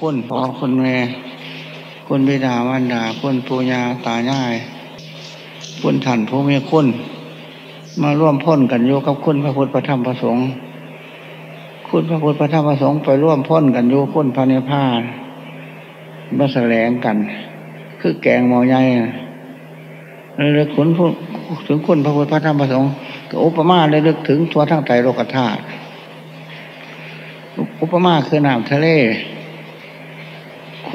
คุณพ่อคุณแม่คุณบิดาวันดาคุณปูญาตายายคุณท่านผู้มีคุณมาร่วมพ้นกันอยู่กับคุณพระพุทธพระธรรมพระสงฆ์คุณพระพุทธพระธรรมพระสงฆ์ไปร่วมพ้นกันอยู่คุณพระเนพานมาแสลงกัน คือแกงหมอใหญ่ระลึกถึงถึงคุณพระพุทธพระธรรมพระสงฆ์ก็อุปมาระลึกถึงตัวทั้งใจโลกธาตุอุปมาคือน้ำทะเล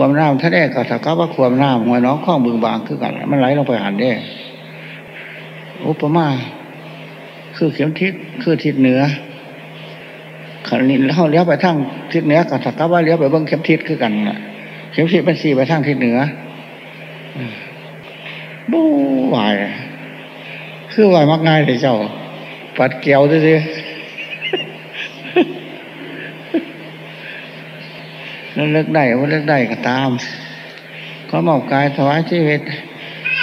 ความน้ำทะเลก็ถ้กับว่าความน้ำหัวน้องข้องบึงบางคือกัน มันไหลลงไปหันได้อุปมาคือเข็มทิศคือทิศเหนือขันนี้เขาเลี้ยวไปทางทิศเหนือก็ถ้ากับว่าเลี้ยวไปเบื้องเข็มทิศคือกันนะเข็มทิศเป็นสี่ไปทางทิศเหนือบู๊วายคือวายมักง่ายเลยเจ้า ปัดเกลียวด้วยสิแล้ว เลิกได้ว่าเลิกได้ก็ตามก็มอบกายถวายชีวิต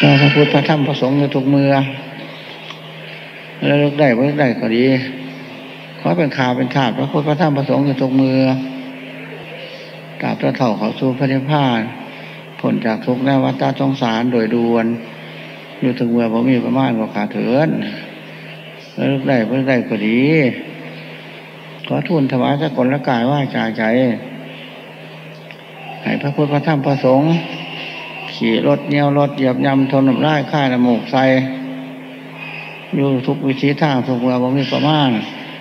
ต่อพระพุทธพระธรรมพระสงฆ์อยู่ทุกเมือแล้วเลิกได้ว่าเลิกได้ก็ดีขอเป็นข่าวเป็นขาดพระพุทธพระธรรมพระสงฆ์อยู่ทุกเมือกราบพระเถ่าเขาสู่พระนิพพานผลจากทุกข์ในวัฏสงสารโดยดวน อยู่ถึงเมื่อผมมีประมาณกว่าขาเถินแล้วเลิกได้เลิกได้ก็ดี ขอทูลถวายสกลละกายว่าจ่าใจ ให้พระพุทธพระธรรมพระสงฆ์ขี่รถเนียวรถเหยียบยำทนน้ำลายค่ายน้ำมูกใส่อยู่ทุกวิธีทางทุกเมื่อบ่มีประมาณ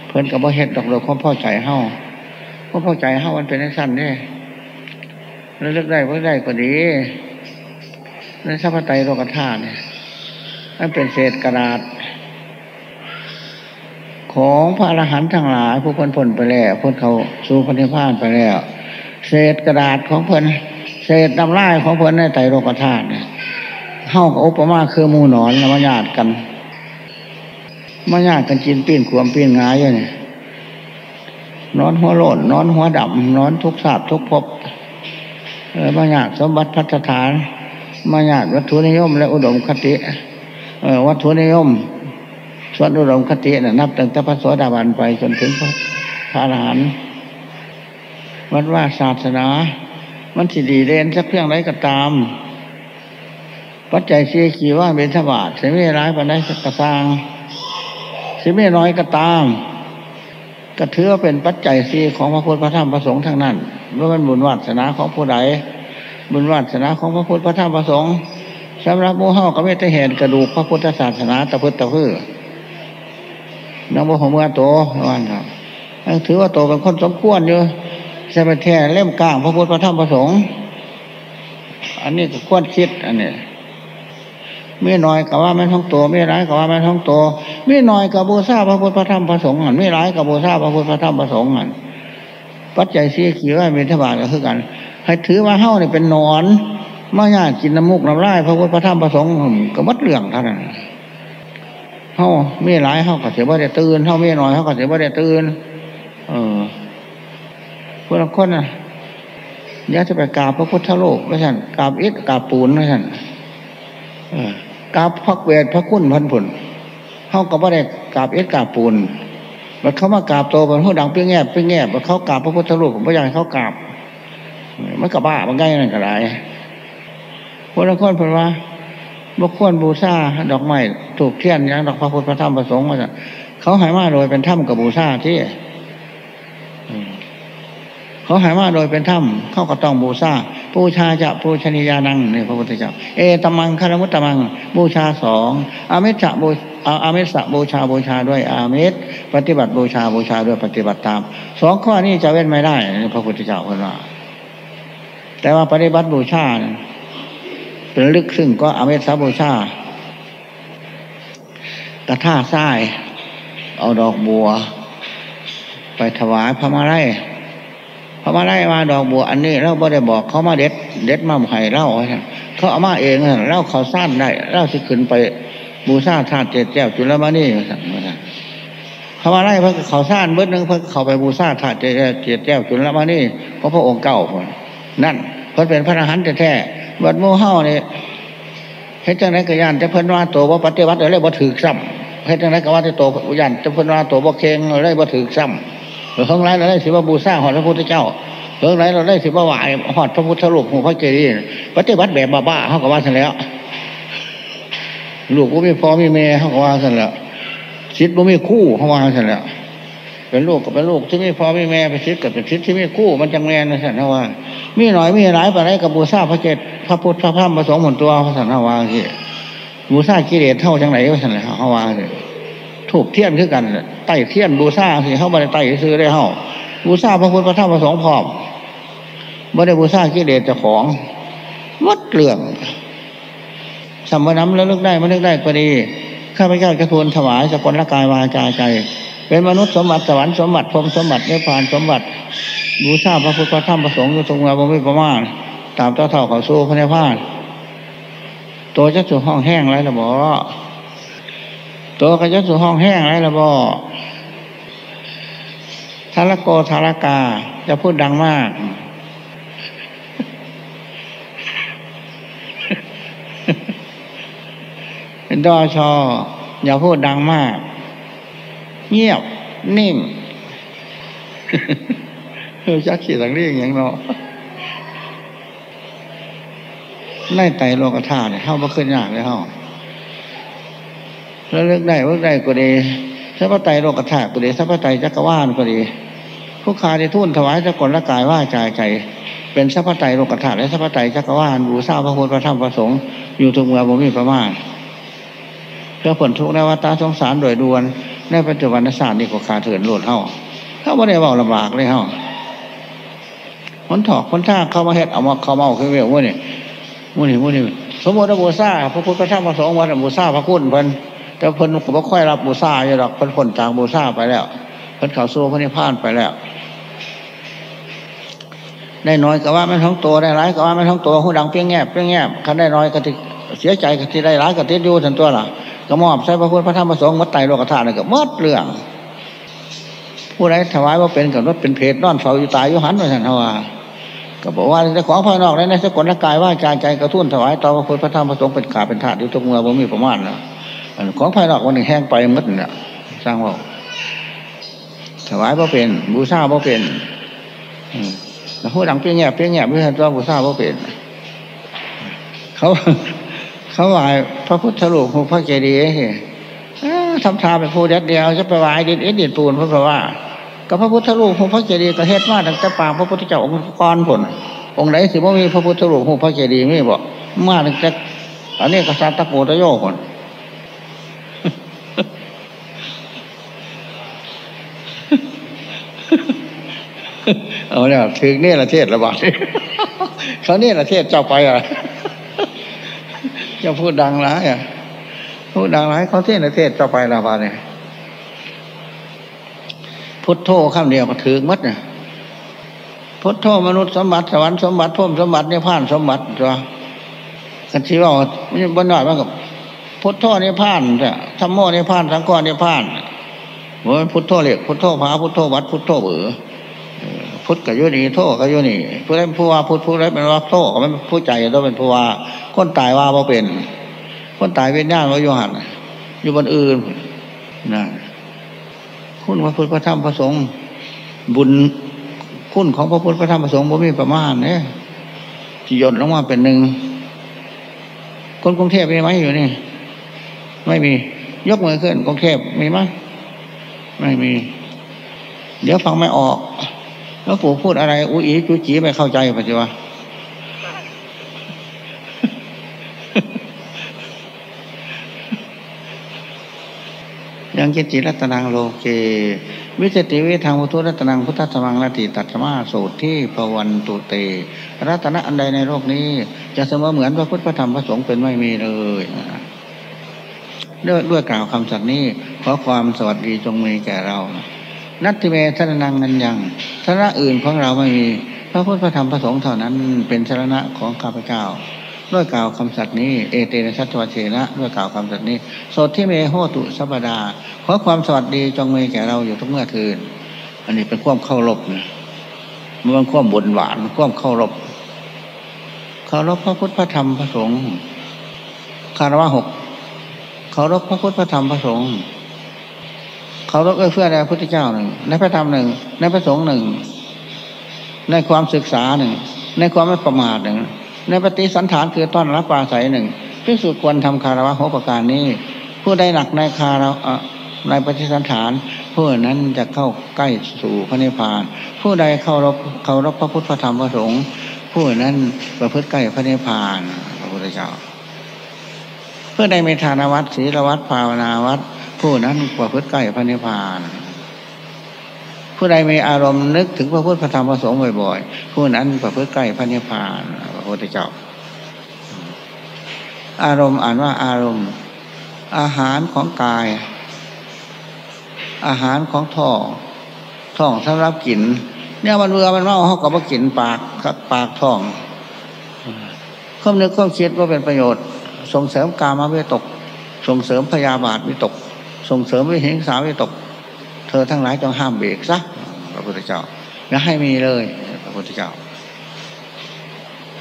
เพิ่นกับบ่เฮ็ดดอกเราความพอใจเฮาความพอใจเฮามันเป็นในสั้นเนี่ยแล้วเลือกได้เพื่อได้ก็ดีในสัพพไตรโลกธาตุเนี่ยมันเป็นเศษกระดาษ ของพระอรหันต์ทั้งหลายผู้คนพ้นไปแล้วพ้นเขาสู่พระนิพพานไปแล้ว เศษกระดาษของเพิ่นเศษน้ำลายของเพิ่นในไตรโลกธาตุเนี่ยเฮากับอุปมาคือมูหนอนมาญาติกันมาญาติกันกินปีนขวมปีนงายอยู่เนี่ยนอนหัวโลนนอนหัวดำนอนทุกศาสตร์ทุกภพมาญาติสมบัติพัฒฐานมาญาติวัตถุนิยม และอุดมคติวัตถุนิยมส่วนอุดมคตินะนับตั้งแต่พระโสดาบันไปจนถึงพระอรหันต์ วัดว่าศาสนา มันสิดีเด่นสักเพียงไรก็ตาม ปัจจัยเสียขี่ว่าเป็นทบาทเสียไม่ร้ายปันได้สักกระซังเสียไม่น้อยก็ตามก็ถือว่าเป็นปัจจัยสีของพระพุทธพระธรรมพระสงฆ์ทั้งนั้นว่ามันบุญวัฒนาของผู้ใดบุญวัฒนาของพระพุทธพระธรรมพระสงฆ์สำหรับมูเฮาก็ไม่ได้เห็นกระดูกพระพุทธศาสนาตะพื้ตะพื้นักบุญของเมื่อโตวันครับถือว่าโตเป็นคนสมควรอยู่ ใช่ไปแท้เล่มกลางพระพุทธพระธรรมพระสงฆ์อันนี้ก็ควรคิด อันนี้ไม่น้อยกับว่าไม่ท้องตัวไม่ร้ายกับว่าไม่ท้องตัวไม่น้อยกับบูชาพระพุทธพระธรรมพระสงฆ์หันไม่ร้ายกับบูชาพระพุทธพระธรรมพระสงฆ์หันปัจจัยสี่ขีว่าเป็นทบาทก็คือกัน ให้ถือว่าเฮ้าเนี่ยเป็นนอนมาญากินน้ำมูกน้ำลายพระพุทธพระธรรมพระสงฆ์ก็มัดเรื่องเท่านั้นเฮ้าไม่ร้ายเฮ้าก็เสียว่ได้ตื่นเฮ้าไม่น้อยเฮ้าก็เสียว่ได้ตื่นเออ พวกเราคนน่ะอยากจะไปกราบพระพุทธโลกไม่ใช่กราบอิฐกราบปูนไม่ใช่กราบพักเวทพระคุณพันผลเขาก็ไม่ได้กราบอิฐกราบปูนมันเขามากราบโตมันพูดดังเปี้ยงแงบเปี้ยงแงบมันเขากราบพระพุทธรูปผมไม่อยากให้เขากราบมันกระบ้ามันง่ายนั่นก็ได้พวกคนเพิ่นว่าบุคคลบูชาดอกไม้ถูกเทียนยังดอกพระพุทธพระธรรมพระสงฆ์มาเขาหายมาโดยเป็นถ้ำกับบูชาที่ เขาหายมาโดยเป็นถ้ำเข้าก็ต้องบูชาบูชาจะบูชนียานังนี่พระพุทธเจ้า เอตมังคารมุตตมัง บูชาสองอามิจะบูอามิสะบูชาบูชาด้วยอามิสปฏิบัติบูชาบูชาด้วยปฏิบัติตามสองข้อนี้จะเว้นไม่ได้พระพุทธเจ้าคนว่า แต่ว่าปฏิบัติบูชาเป็นลึกซึ่งก็อามิสะบูชากระท่าทราย เอาดอกบัว ไปถวายพระมาไล เขามาไล่มาดอกบัวอันนี้เราไม่ได้บอกเขามาเด็ด เด็ดมาให้เล่าเขาเอามาเองเล่าเขาสั้นได้เล่าสิขึ้นไปบูชาธาตุเจ็ดแก้วจุลมานี่เขามาไล่พระเขาสั้นเบิ้ลนึงพระเขาไปบูชาธาตุเจ็ดแก้วจุลมานี่เพราะพระองค์เก่านั่นเพิ่นเป็นพระอรหันต์แท้ๆวัดโมเฮาเนี่ยเฮ็ดจังไรก็ยานจะเพิ่นว่าตัวว่าปฏิวัติอะไรบ่ถือซ้ำเฮ็ดจังไรก็ว่าจะตัวยานจะเพิ่นว่าตัวบ่เคงอะไรบ่ถือซ้ำ หรือข้างไรอะไรสิว่าบูชาหอพระพุทธเจ้าเพิ่งไหนเราได้สิบว่าหอดพระพุทธรูปของพระเจดีย์ปฏิบัติแบบบ้าๆเขาก็ว่าเสร็จแล้วลูกก็ไม่พอมีแม่เขาก็ว่าเสร็จแล้วชิดบ่มีคู่เขาว่าเสร็จแล้วเป็นลูกกับเป็นลูกที่ไม่พอไม่แม่ไปชิดกับเป็นชิดที่ไม่คู่มันจังแมนนะสันนว่า มีหน่อยมีหลายไปไหนกับบูชาพระเจดพระพุทธพระธรรมพระสงฆ์หมดตัวพระสันนว่าที่บูชากิเลสเท่าจังไหนก็สันนเขาว่าเลย ถูกเทียนคือกันไต่เทียนบูชาสิเข้าบริไต่ซื้อได้เฮาบูชาพระพุทธพระธรรมพระสงฆ์พร้อมบ่ได้บูชากิเลสเจ้าของวัดเรื่องสัมมน้ำแล้วลึกได้มันลึกได้ก็ดีข้าพเจ้าจะทูลถวายสกลละกายวาจาใจ เป็นมนุษย์สมบัติสวรรค์สมบัติพรมสมบัติเนิพพานสมบัติบูชาพระพุทธพระธรรมพระสงฆ์อยู่ตรงงาบ่มีประมาณตามเจ้าเท่าเขาสู้พระนิพพานตัวจะสู่ห้องแห้งไรละบ่ ตัวก็จะสู่ห้องแห้งไรละบ่ทารโกทารกาจะพูดดังมาก เป็นดอชออย่าพูดดังมาก เงียบ นิ่งเออจักขี่สังเรียงอย่างเนาะไล่ไตโลกธาตุเนี่ยเข้ามาขึ้นยากเลยเข้า แล้วเลือกได้เลือกได้ก็ดีสัพพไตโลกธาตุก็ดีสัพพไตจักรวาลก็ดีผู้คาที่ทุ่นถวายสกลละกายว่าใจใจเป็นสัพพไตโลกธาตุและสัพพไตจักรวาลบูชาพระพุทธพระธรรมพระสงฆ์อยู่ทุกเมื่อบ่มีประมาณเพื่อผลทุกข์ในวัฏสงสารโดยด่วนในปัจจุบันศาสตร์นี่ก็ขาเถื่อนโลดเฮาเขาไม่ได้บอกลำบากเลยเฮาคนถอกคนท่าเข้ามาเฮ็ดเอามาเข้ามาคือเวลมื่อนี่มื่อนี่มื่อนี่สมมติว่าบูชาพระพุทธพระธรรมพระสงฆ์วันบูชาพระคุณเพิ่น แต่เพิ่นก็บ่ค่อยรับบูชาอยู่หรอกเพิ่นพ้นจากบูชาไปแล้วเพิ่นเข้าสู่พระนิพพานไปแล้ว ได้น้อยก็ว่าไม่ท้องตัวได้ร้ายก็ว่าไม่ท้องตัวหูดังเปี้ยงแงบเปี้ยงแงบคันได้น้อยก็ติเสียใจก็ติได้ร้ายก็ติดอยู่ทันตัวล่ะก็มอบใช้พระพุทธพระธรรมพระสงฆ์มัดไตโลกธาตุนี่ก็มัดเรื่อง ผู้ใดถวายว่าเป็นกับรถเป็นเพศนอนเฝ้าอยู่ตายอยู่หันมาสันทว่าก็บอกว่าในของภายนอกในสกุลกายว่าใจใจกระทุ่นถวายต่อพระพุทธพระธรรมพระสงฆ์เป็นขาเป็นถาดอยู่ตรงเมือบ่มีประมาณนะ ของภายนอกวันหนึ่งแห้งไปมัดเนี่ยสร้างว่าถวายว่าเป็น บูชาว่าเป็นแล้วผู้ดังเปี้ยงแง่เปี้ยงแง่ไม่ใช่ตัวบูชาว่าเป็น เขาเขาไหวพระพุทธรูปพระเจดีย์ทำทาเป็นผู้เด็ดเดียวจะไปไหวดินเอ็ดดินปูนเพราะว่ากับพระพุทธรูปพระเจดีย์ก็เฮ็ดมาตั้งแต่ปางพระพุทธเจ้าองค์ก่อนผลองค์ไหนสิว่ามีพระพุทธรูปพระเจดีย์ไม่บอกมาตั้งแต่อันนี้กษัตริย์ตะโกตะโยกคน เอาเนี่ยถึงนี่ละเทศระบาดเขาเนี่ยละเทศเจ้าไปอะจะพูดดังร้ายอะพูดดังร้ายเขาเทศในเทศต่อไปละบาเนี่ยพุทโธข้ามเดียวก็ถือมัดเนี่ยพุทโธมนุษย์สมบัติสวรรค์สมบัติพุ่มสมบัติเนี่ยผ่านสมบัติจ้ะกันที่ว่ามันบนหน่อยมันกับพุทโธเนี่ยผ่านจ้ะธรรมโมเนี่ยผ่านสังกรเนี่ยผ่านว่าพุทโธเรียกพุทโธพาพุทโธวัดพุทโธเบือ พุทธกับยุนีโทษกับยุนีผู้ใดผู้ว่าพุทธผู้ใดเป็นว่าโทษก็ไม่ผู้ใจต้องเป็นผู้ว่าคนตายว่าว่าเป็น คนตายเป็นญาติว่าอยู่หันอยู่บนอื่นนะคุณพระพุทธพระธรรมพระสงฆ์บุญคุณของพระพุทธพระธรรมพระสงฆ์บ่มีประมาณเนี่ยที่ยนลงมาเป็นหนึ่งคนกรุงเทพมีไหมอยู่นี่ ไม่มี ยกมือขึ้นกรุงเทพมีไหมไม่มี เดี๋ยวฟังไม่ออก แล้วปู่พูดอะไรอุ้ยจุจีไม่เข้าใจปัจจุบันยังกิจิรัตนังโลเก วิจติวิทางพุทธรัตนังพุทธธรรมังนาติตัตมาสูตรที่ปวันตุเต รัตนะอันใดในโลกนี้ จะเสมอเหมือนพระพุทธพระธรรมพระสงฆ์เป็นไม่มีเลยด้วยด้วยกล่าวคำสัตย์นี้ขอความสวัสดีจงมีแก่เรา นัตติเมทนานังนันยังสาระอื่นของเราไม่มี พระพุทธพระธรรมพระสงฆ์เท่านั้นเป็นสาระของข้าพเจ้าด้วยกล่าวคำสัตย์นี้ เอเตนะชัตวเชนะด้วยกล่าวคำสัตย์นี้สดที่เมโหตุสัปดาขอความสวัสดีจงมีแก่เราอยู่ทุกเมื่อคืน อันนี้เป็นความเข้ารบนะมันความบนหวานความเข้ารบเคารพพระพุทธพระธรรมพระสงฆ์คารวะหกเคารพพระพุทธพระธรรมพระสงฆ์ เคารพเอื้อเฟื้อแด่พระพุทธเจ้าหนึ่งในพระธรรมหนึ่งในพระสงฆ์หนึ่งในความศึกษาหนึ่งในความไม่ประมาทหนึ่งในปฏิสันฐานคือต้อนรับปาใสหนึ่งพิสูจควรทำคารวะหกประการนี้ ผู้ใดหนักในคารวะในปฏิสันฐานผู้นั้นจะเข้าใกล้สู่พระนิพพาน ผู้ใดเข้ารบเคารพพระพุทธธรรมพระสงฆ์ผู้นั้นประพฤติใกล้พระนิพพานพระพุทธเจ้าเพื่อใดมีทานวัดศีลวัดภาวนาวัด ผู้นั้นประพฤติใกล้พระนิพพาน ผู้ใดมีอารมณ์นึกถึงพระพุทธพระธรรมพระสงฆ์บ่อยๆ ผู้นั้นประพฤติใกล้พระนิพพานพระพุทธเจ้า อารมณ์อ่านว่าอารมณ์ อาหารของกาย อาหารของท้องท้องสำหรับกิน เนี่ยมันเมื่อมันเมาเขาก็มากินปากปากท้องข้อมนึกข้อมคิดว่าเป็นประโยชน์ ส่งเสริมกามาวิตก ส่งเสริมพยาบาทวิตก ส่งเสริมวิหิงสาวิตก เธอทั้งหลายจงห้ามเบรกซะพระพุทธเจ้าอย่าให้มีเลยพระพุทธเจ้า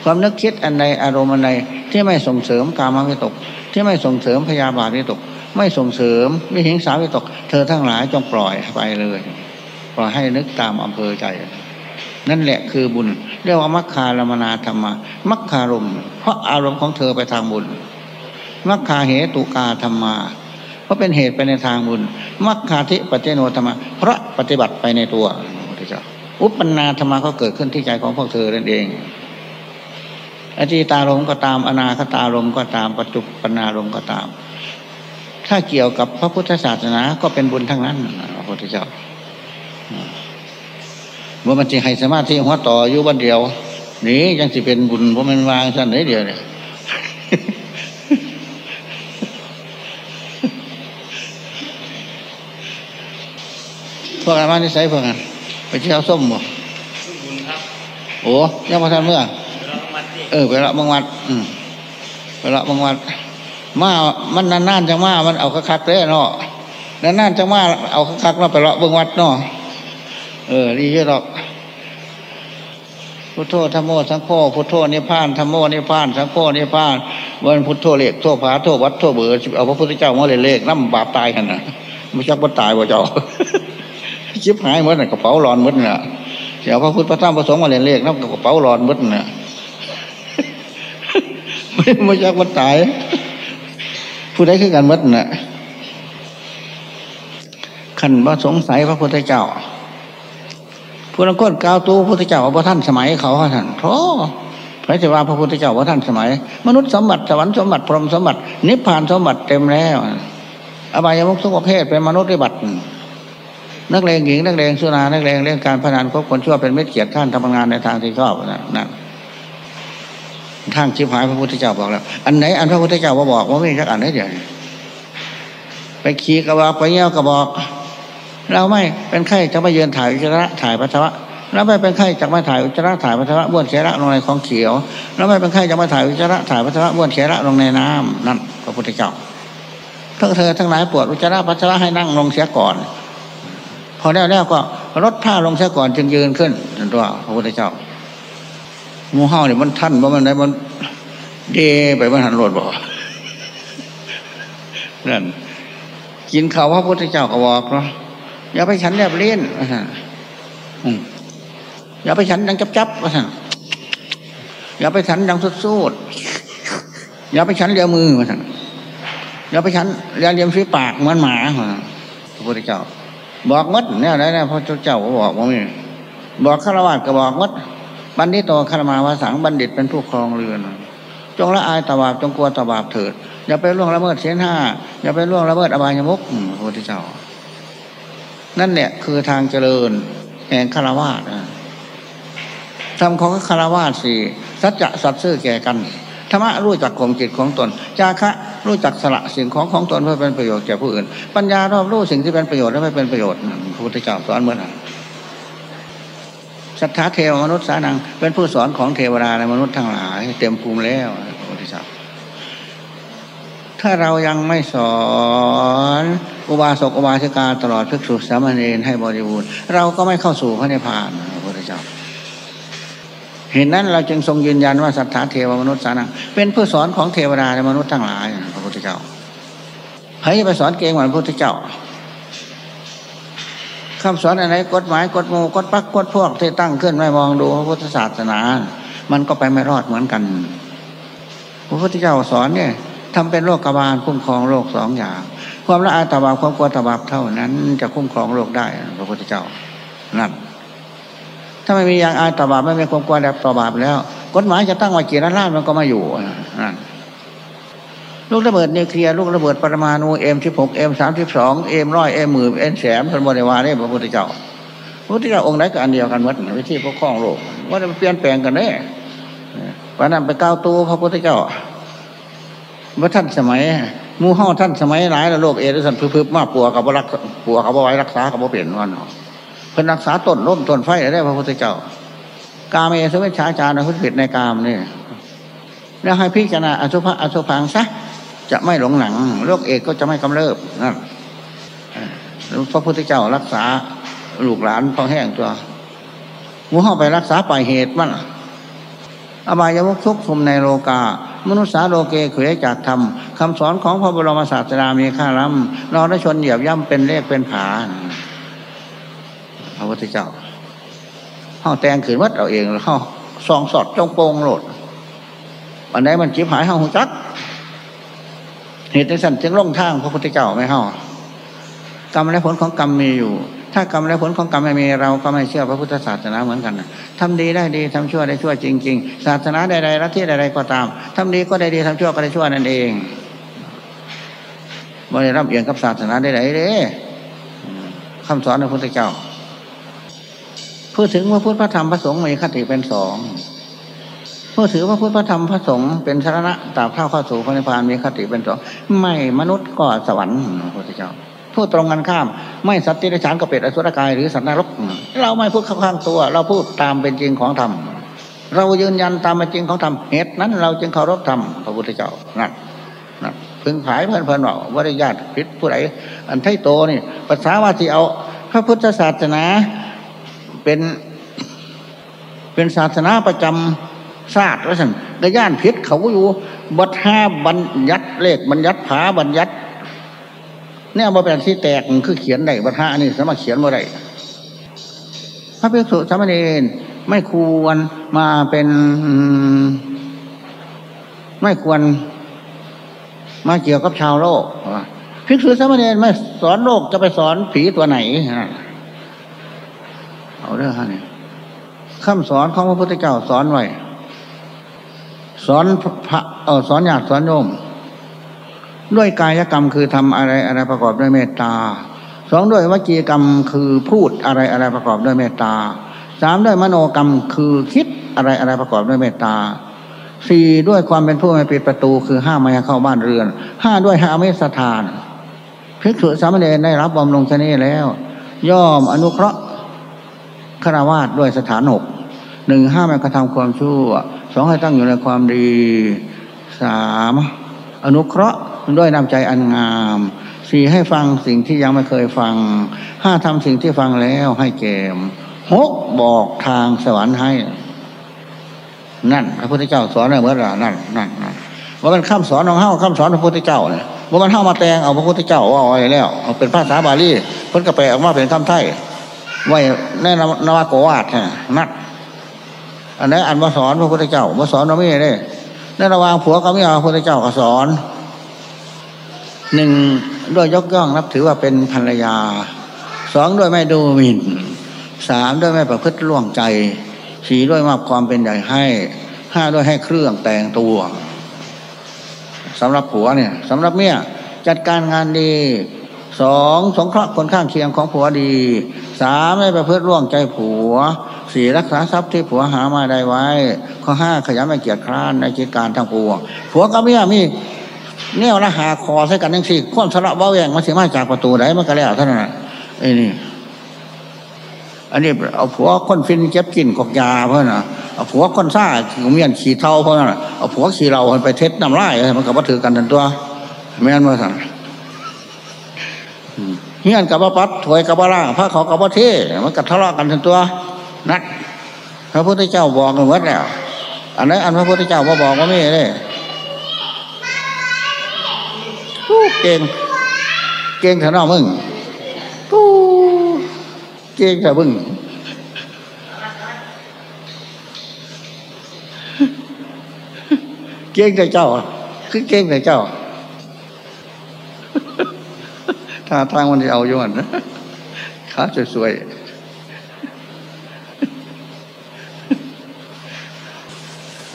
ความนึกคิดอันใดอารมณ์อันใดที่ไม่ส่งเสริมกามวิตก ที่ไม่ส่งเสริมพยาบาทวิตก ไม่ส่งเสริมวิหิงสาวิตก เธอทั้งหลายจงปล่อยไปเลยปล่อยให้นึกตามอำเภอใจนั่นแหละคือบุญ เรียกว่ามัคคารมนาธรรมามัคคารม เพราะอารมณ์ของเธอไปทางบุญมัคคาเหตุกาธรรมา เพราะเป็นเหตุไปในทางบุญมัคคาธิปเจโนธรรมะเพราะปฏิบัติไปในตัวอุปปนาธรรมะก็เกิดขึ้นที่ใจของพวกเธอนั่นเองอจิตารมก็ตามอนาคตารมก็ตามปัจจุปนารมก็ตาม ถ้าเกี่ยวกับพระพุทธศาสนาก็เป็นบุญทั้งนั้นพระพุทธเจ้าว่ามันจะให้สมาธิหัวต่ออยู่วันเดียวนี้ยังสิเป็นบุญเพราะมันวางสั้นไหนเดียวเนี่ย พวกอะไรมาที่ใส่พวกนั้นไปเที่ยวส้มบ่โอ้ยังมาทำเมื่อเออไปละบางวัด อืมไปละบางวัดมามันนานๆจังมา มันเอาคักๆเลยเนาะนานๆจังมาเอาคักๆเนาะไปละบางวัดเนาะเออดีเยอะหรอกพุทโธธรรมโมสังโฆพุทโธนิพพานธรรมโมนิพพานสังโฆนิพพานวันพุทโธเลขโทผาโทวัดโทเบือเอาพระพุทธเจ้ามาเลยเลขน้ำบาปตายกันนะไม่ชักว่าตายว่าเจ้า ชิบหายหมดน่ะกระเป๋าหลอนหมดน่ะเดี๋ยวพระพุทธพระธรรมพระสงฆ์มาเลยนเลขน้ำกระเป๋าหลอนหมดน่ะไม่ไม่ชักว่าตาย ผู้ใดคือกันหมดน่ะขันว่าสงสัยพระพุทธเจ้าผู้นั้นก้นกาวตู้พระพุทธเจ้าว่าท่านสมัยเขาท่านโธ่พระเจ้าว่าพระพุทธเจ้าว่าท่านสมัย มนุษย์สมบัติสวรรค์สมบัติพรหมสมบัติ นิพพานสมบัติเต็มแล้ว อบายมุขทุกประเภทเป็นมนุษย์ได้บัตร นักเลงหญิงนักเลงสุนานักเลงเล่นการพนันคบคนชั่วเป็นเม็ดเกียรติท่านทำงานในทางที่ชอบนั่นทางชิบหายพระพุทธเจ้าบอกแล้ว อันไหนอันพระพุทธเจ้าว่าบอกว่าไม่ชักอันไหนเดี๋ยวไปขี่กระบอกไปเงี้ยวกระบอก เราไม่เป็นไข้จะมาเยือนถ่ายอุจจาระถ่ายปัสสาวะเราไม่เป็นไข้จะมาถ่ายอุจจาระถ่ายปัสสาวะบ้วนเสระลงในของเขียวเราไม่เป็นไข้จะมาถ่ายอุจจาระถ่ายปัสสาวะบ้วนเสระลงในน้ำนั่นพระพุทธเจ้าทั้งเธอทั้งหลายปวดอุจจาระปัสสาวะให้นั่งลงเสียก่อน อแล้วแล้วก็ลดท่าลงเสียก่อนจึงยืนขึ้นนั่นตัวพระพุทธเจ้ามูเห่าเนี่ยมันท่านว่ามันไหนมันเดไปมันหันโลดบอกนั่นกินข้าวพระพุทธเจ้าก็บอกเนาะอย่าไปฉันแลบเล่นอย่าไปฉันดังจับจับอย่าไปฉันดังสุดสูดอย่าไปฉันเลียมือว่าสั่งอย่าไปฉันเลียเลียมฝีปากเหมือนหมาพระพุทธเจ้า บอกมัดเนี่ยอะไรนะพระเจ้าก็บอกว่ามีบอกฆราวาสก็บอกมัดบัณฑิตโตคารมาวาสังบัณฑิตเป็นผู้ครองเรือน จงละอายตบาบจงกลัวตบาบเถิด อย่าไปล่วงละเมิดเสียนห้าอย่าไปล่วงละเมิดอบายมุกพระพุทธเจ้า นั่นเนี่ยคือทางเจริญแห่งคาวาสทำของคาวาสสี่สัจจะสัตย์ซื่อแก่กัน ธรรมะรู้จักข่มจิตของตนจาคะรู้จักสละสิ่งของของตนเพื่อเป็นประโยชน์แก่ผู้อื่น ปัญญารอบรู้สิ่งที่เป็นประโยชน์และไม่เป็นประโยชน์พระพุทธเจ้าสอนเมื่อไหร่สัทธาเทวมนุษย์สานังเป็นผู้สอนของเทวดาและมนุษย์ทั้งหลาย เต็มภูมิแล้วพระพุทธเจ้าถ้าเรายังไม่สอนอุบาสกอุบาสิกาตลอดภิกษุสามเณรให้บริบูรณ์เราก็ไม่เข้าสู่พระนิพพานพระพุทธเจ้า เห็นนั้นเราจึงทรงยืนยันว่าสัทธาเทวมนุษย์สานังเป็นผู้สอนของเทวดาและมนุษย์ทั้งหลายพระพุทธเจ้าใครจะไปสอนเก่งกว่าพระพุทธเจ้าขคำสอนอะไรกฎหมายกฎหมู่กฎปักกฎพวกที่ตั้งขึ้นไม่มองดูพระพุทธศาสนา มันก็ไปไม่รอดเหมือนกัน พระพุทธเจ้าสอนเนี่ยธรรมเป็นโลกบาลคุ้มครองโลกสองอย่าง ความละอายต่อบาปความกลัวต่อบาปเท่านั้นจะคุ้มครองโลกได้ พระพุทธเจ้านั่น ถ้าไม่มียางอายต่อบาปไม่มีความกลัวต่อบาปแล้ว กฎหมายจะตั้งไว้กี่ล้านล้านมันก็ม่อยู่นั่นลูกระเบิดนิวเคลียร์ลูกระเบิดปรมาณูเอ็มสิบหกเอ็มสามสิบสองเอ็มร้อยเอ็มหมื่นเอ็มแสนเป็นบริวารได้พระพุทธเจ้าพระพุทธเจ้าองค์ไหนก็อันเดียวกันหมดวิธีปกครองโลกว่าจะเปลี่ยนแปลงกันได้วันนั้นไปก้าวตูพระพุทธเจ้าเมื่อท่านสมัยมู่ห้าท่านสมัยหลายแล้วโลกเอริสันพึบๆมาปัวกับรักปัวกับไว้รักษากับเปลี่ยนวันเเพิ่นรักษาต้นร่มต้นไฟได้พระพุทธเจ้ากาเมสวิชาจารย์พุทธผิดในกามนี่แล้วให้พิจารณาอสุภะอสุพังซะจะไม่หลงหนังโรคเอกก็จะไม่กำเริบนั่นพระพุทธเจ้ารักษาลูกหลานพอแห้งตัวมูเข้าไปรักษาปลายเหตุมันอบายมุกทุกทุมในโลกา มนุษย์สาโลเกเขยจากธรรมคำสอนของพระบรมศาสดามีค่าล้ำเราชนเหยียบย่ำเป็นเลขเป็นผา ระพุทธเจ้าเข้าแตงขืนวัดเอาเองเข้าซองสอดจงโปงโหลดอันไหนมันจิบหายเข้าหูจัก เหตุในสันจึงล่องทางพระพุทธเจ้าไม่เข้ากรรมและผลของกรรมมีอยู่ ถ้ากรรมและผลของกรรมไม่มีเราก็ไม่เชื่อพระพุทธศาสนาเหมือนกันทำดีได้ดีทำชั่วได้ชั่วจริง ๆ ศาสนาใดๆรัฐที่ใดๆก็ตามทำดีก็ได้ดีทำชั่วก็ได้ชั่วนั่นเองไม่ได้รับเอียงกับศาสนาใดๆเลยคำสอนของพระพุทธเจ้า พูดถึงว่าพุทธพระธรรมพระสงฆ์มีคติเป็นสองผู้ถือว่าพุทธพระธรรมพระสงฆ์เป็นชนะตาบเท่าเข้าสู่พระนิพพานมีคติเป็นสองไม่มนุษย์ก็สวรรค์พระพุทธเจ้าพูดตรงกันข้าม ไม่สัตว์ที่ไดฉานก็เป็ดอสุรกายหรือสัตว์นรก เราไม่พูดข้างตัว เราพูดตามเป็นจริงของธรรมเรายืนยันตามเป็นจริงของธรรมเหตุนั้น เราจึงเคารพธรรมพระพุทธเจ้านั่นนั่นพึงผายเพื่อนเพื่อนว่าว่าได้ญาติพิษผู้ใดอันไทโตนี่ภาษาว่าที่เอา พระพุทธศาสนา เป็น เป็นศาสนาประจำชาติว่าสันกระย่านพิษเขาอยู่บัตห้าบัญญัติเลขบัญญัติผาบัญญัติเนี่ยมาเป็นที่แตกคือเขียนได้บัตห้านี่สามารถเขียนมาได้พระภิกษุสามเณรไม่ควรมาเป็น ไม่ควรมาเกี่ยวกับชาวโลกภิกษุสามเณรไม่สอนโลกจะไปสอนผีตัวไหน เอาเรื่องนี้คำสอนของพระพุทธเจ้าสอนไว้สอนพระเออสอนญาติสอนโยม ด้วยกายกรรมคือทำอะไรอะไรประกอบด้วยเมตตาสองด้วยวจีกรรมคือพูดอะไรอะไรประกอบด้วยเมตตาสามด้วยมโนกรรมคือคิดอะไรอะไรประกอบด้วยเมตตาสี่ด้วยความเป็นผู้ไม่ปิดประตู คือห้ามไม่ให้เข้าบ้านเรือนห้าด้วยห้าเมสทานภิกษุสามเณรได้รับบำรงชนีแล้ว ย่อมอนุเคราะห์ ฆราวาสด้วยสถานหกหนึ่งห้ามกระทำความชั่วสองให้ตั้งอยู่ในความดีสามอนุเคราะห์ด้วยนำใจอันงามสี่ให้ฟังสิ่งที่ยังไม่เคยฟังห้าทำสิ่งที่ฟังแล้วให้แกมหกบอกทางสวรรค์ให้ นั่นพระพุทธเจ้าสอนอะไรเมื่อไรนั่นนั่นนั่นว่ามันข้ามสอนของเฮ้าข้ามสอนพระพุทธเจ้าเนี่ยว่ามันเฮ้ามาแตงเอาพระพุทธเจ้าว่าอาไว้แล้วเอาเป็นภาษาบาลีเพิ่นกระแปลออกมาเป็นคำไทย ไว้ในนวากวาดนัดอันนี้อันมาสอนพระพุทธเจ้ามาสอนเราไม่ได้ในระวางผัวกับเมียพระพุทธเจ้าก็สอนหนึ่งด้วยยกย่องนับถือว่าเป็นภรรยาสองด้วยไม่ดูหมิ่นสามด้วยไม่ประพฤติล่วงใจสี่ด้วยมอบความเป็นใหญ่ให้ห้าด้วยให้เครื่องแต่งตัวสำหรับผัวเนี่ยสำหรับเมียจัดการงานดี สองสงเคราะห์คนข้างเคียงของผัวดีสามไม่ประพฤติร่วงใจผัวสี่รักษาทรัพย์ที่ผัวหามาได้ไว้ ข้อห้าขยันไม่เกียจคร้านในกิจการทางปวงผัวกับเมียมีเนี่ยละหาคอใส่กันยังสี่ข้อมสระเบาแหวงมาเสียมาจากประตูไหนมันก็แล้วเท่านั้นไอ้นี่อันนี้เอาผัวคนฟินเก็บกินกอกยาเพื่อนนะเอาผัวคนซ่าเมียนขี่เท่าเพื่อนเอาผัวขี่เราไปเท็ดน้ำไร่มันกับว่าถือกันทันตัวแม่นว่าสั่ง เฮียนกับว่าปัดถวยกับว่าล่างพระเขากับว่าเทมันกัดทะเลาะกันทันตัวนักพระพุทธเจ้าบอกกันหมดแล้วอันนั้นอันพระพุทธเจ้าว่าบอกว่าไม่เลยเก่ง เก่งเถน้องมึงเก่งแต่บึ้งเก่งแต่เจ้า คือเก่งแต่เจ้า ถ้าทางมันจะเอายู่อันนะขาสวยๆ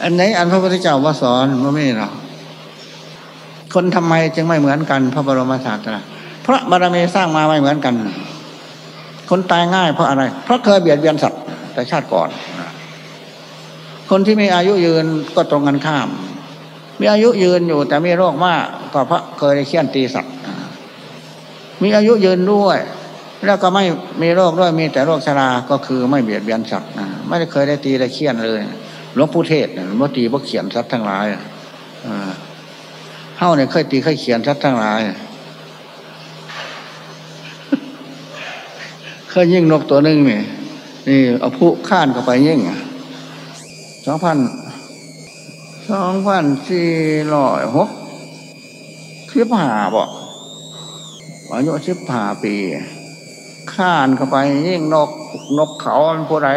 อันไหนอันพระพุทธเจ้าว่าสอนว่าไม่หรอกคนทำไมจึงไม่เหมือนกัน พระบรมศาสดาเพราะบารมีสร้างมาไม่เหมือนกัน คนตายง่ายเพราะอะไร เพราะเคยเบียดเบียนสัตว์แต่ชาติก่อน คนที่มีอายุยืนก็ตรงกันข้าม มีอายุยืนอยู่แต่มีโรคมากก็เพราะเคยได้เคี่ยนตีสัตว์ มีอายุยืนด้วย แล้วก็ไม่มีโรคด้วยมีแต่โรคชรา ก็คือไม่เบียดเบียนสัตว์ไม่ได้เคยได้ตีได้เคี่ยนเลยหลวงปู่เทศหลวงพ่อตีพ่อเขียนสัตว์ทั้งหลายเฮ้าเนี่ยเคยตีเคยเขียนสัตว์ทั้งหลายเคยยิ่งนกตัวหนึ่งนี่นี่เอาผู้ข้านเข้าไปยิ่งสองพันสองพันสี่ร้อยหกสิบห้าบ่อ อายุสิบห้าปีข้านเข้าไปยิ่งนกนกเขามันผู้ใด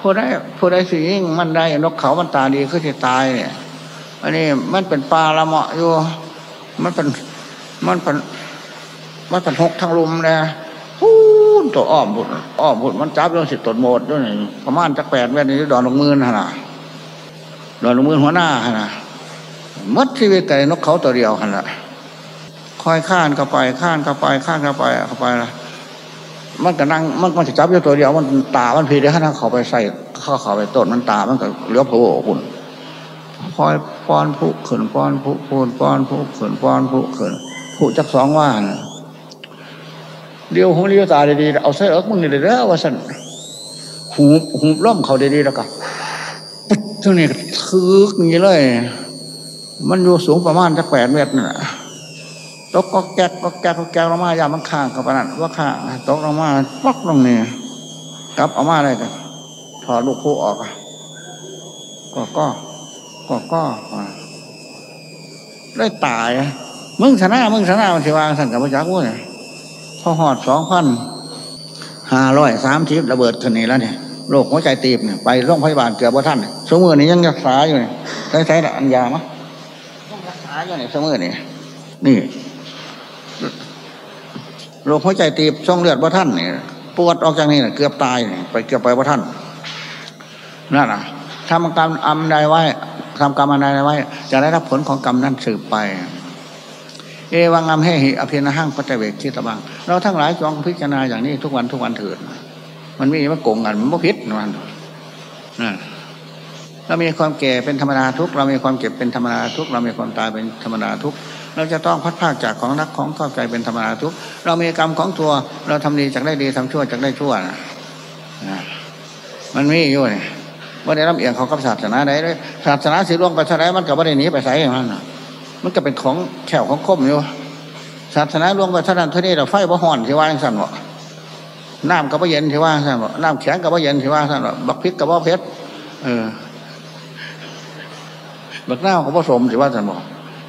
ผู้ใดผู้ใดสิยิ่งมันได้ นกเขามันตาดีคือจะตายเนี่ยอันนี้มันเป็นปลาละเมาะอยู่ มันเป็นมันเป็นมันเป็นหกทางลุมเลยพูนตัวอ้อมบุญอ้อมบุญมันจับเรื่องสิตดโมดด้วยประมาณจักแปดเมตรนี่ดอนลงมือนะนะดอนลงมือหัวหน้านะมัดชีวิตแต่นกเขาตัวเดียวนะ คอยข้านเข้าไปข้านเข้าไปข้านเข้าไปเข้าไปนะมันก็นั่งมันมันจะจับอยู่ตัวเดียวมันตามันพีเดียวถ้าเขาไปใส่ข้าเขาไปต้นมันตามันก็เลี้ยวโผล่คุณคอยป้อนผู้ขืนป้อนผู้พูนป้อนผู้ขืนป้อนผู้ขืนผู้จักสองว่านเดียวหูเดียวตาดีๆเอาใส่เอิกมึงนี่เลยเด้อว่าสันหูหูล่มเขาดีๆแล้วก็ปุ๊บเท่านี้ทึกนี่เลย มันอยู่สูงประมาณสักแปดเมตรน่ะ ตกก็แก๊กก็แก๊กก็แก๊กลงมายามันข้างกับปนันว่าข้างตกลงมาปักลงนี่กลับออกมาอะไรกันถอดลูกคู่ออกก็ก็ก็ก็ได้ตายมึงชนะมึงชนะมันสิวางสั่นกับพระจักรวุ้ยพอหอดสองพันห้าร้อยสามทิพระเบิดคนนี้แล้วเนี่ยโรคหัวใจตีบเนี่ยไปโรงพยาบาลเกือบว่าท่านสมือนี้ยังรักษาอยู่เนี่ยใช้ใช้อันยามะยังรักษาอยู่เนี่ยสมือนี่นี่ โรคหัวใจตีบช่องเลือดว่าท่านเนี่ยปวดออกจากนี่เนี่ยเกือบตายไปเกือบไปว่าท่านนั่นน่ะทำกรรมอันใดไว้ทำกรรมอันใดไว้ จะได้รับผลของกรรมนั้นสืบไป เอวังงามให้หิอภินาหังพัตเวกทิตบัง เราทั้งหลายจองพิจารณาอย่างนี้ทุกวันทุกวันเถิด มันไมีมันโกงกันมันไม่พิษมันนั่นเรามีความแก่เป็นธรรมดาทุก เรามีความเก็บเป็นธรรมดาทุก เรามีความตายเป็นธรรมดาทุก เราจะต้องพัดภาคจากของรักของเข้าใจเป็นธรรมดาทุก เรามีกรรมของตัว เราทำดีจากได้ดีทำชั่วจากได้ชั่วนะมันมีอยู่เนี่ยว่าได้รับเอียงเขากับศาสนาใดเลยศาสนาสีร่วงไปเท่าไรมันกับว่ได้หนีไปใส่มันมันก็เป็นของแขวของคมอยู่ศาสนาล่วงไปเท่านั้นเท่านี้เราไฟบ่ห่อนที่ว่าสั่นวะน้ำกับว่าเย็นที่ว่าสั่นวะน้ำแข็งกับว่าเย็นที่ว่าสั่นวะบักพริกกับว่าเพชรเออบักหน้ากับว่าสมที่ว่าสั่นวะ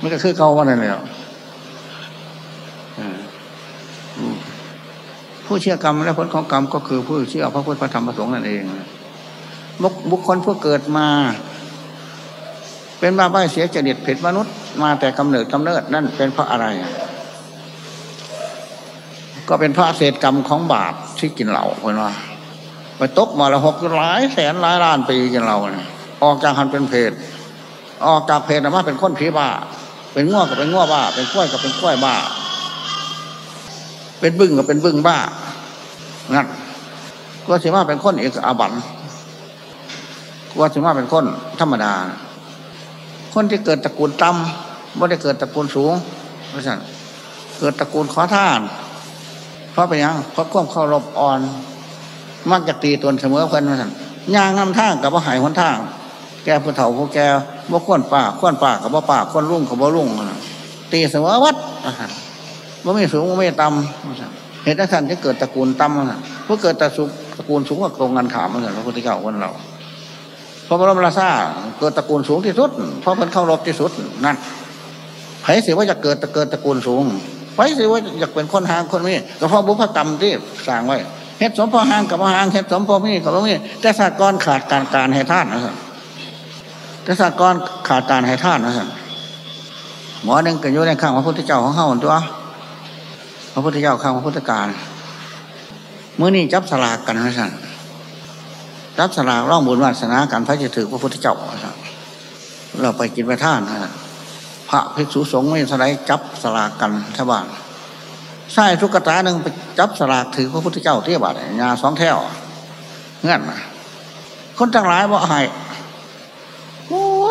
มันก็คือเก่าว่านั่นแหละผู้เชื่อกรรมและผลของกรรมก็คือผู้เชื่อพระพุทธพระธรรมพระสงฆ์นั่นเองบุคคลผู้เกิดมา เป็นบ้าใบเสียจริตผิดมนุษย์มาแต่กำเนิดกำเนิดนั่นเป็นเพราะอะไร ก็เป็นเพราะเศษกรรมของบาปที่กินเหล่าคนว่าไปตกมาละหกหลายแสนหลายล้านปีกินเหล่าเนี่ยออกจากหันเป็นเพศออกจากเพศมาเป็นคนผีบ้า เป็นง่วกับเป็นง่วบ้า เป็นกล้วยกับเป็นกล้วยบ้า เป็นบึ้งกับเป็นบึ้งบ้านั่นก็สิว่าเป็นคนเอกอาบันก็สิว่าเป็นคนธรรมดา คนที่เกิดตระกูลต่ำไม่ได้เกิดตระกูลสูงเพราะฉะนั้นเกิดตระกูลขอทาน เพราะไปยังเพราะควบเข้ารบอ่อน มักจะตีตนเสมอเพื่อนเพราะฉะนั้นยางนำทางกับว่าหายหนทาง แกผู้เฒ่าผู้แกว่าข้วนป่าข้วนป่ากับว่ป่าข้วนรุ่งกับว่รุ่งตีเสมอวัดว่าไม่สูงว่าไม่ต่ำเหตุนั้นจะเกิดตระกูลต่ำเพื่อเกิดตระสุตระกูลสูงกว่าตรงกันขามเหมือนกันพระพุทธเจ้าคนเราพระบรมราชาเกิดตระกูลสูงที่สุดเพราะเพิ่นเข้ารบที่สุดนั่นไผสิว่าจะเกิดตะเกิดตระกูลสูงไผสิว่าอยากเป็นคนหางคนนี้ก็เพราะบุพกรรมที่สร้างไว้เฮ็ดสมพอห่างกับพอห่างเฮ็ดสมพอมีกับพอมีแต่สากรขาดการการให้ท่านนะครับ แต่สากรขาดการให้ท่านนะครับหมอหนึ่งก็อยู่ในข้างพระพุทธเจ้าของเขาตัวพระพุทธเจ้าข้างพระพุทธการเมื่อนี้จับสลากกันนะท่านจับสลากร่องบุญวาสนาการพระจะถือพระพุทธเจ้าเราไปกินไปท่านนะพระภิกษุสงฆ์ไม่สลายจับสลากกันชาวบ้านใช่ทุกกตาหนึ่งไปจับสลากถือพระพุทธเจ้าเที่ยบาทงาสองแถวเงื่อนคนทั้งหลายว่าให้โอ้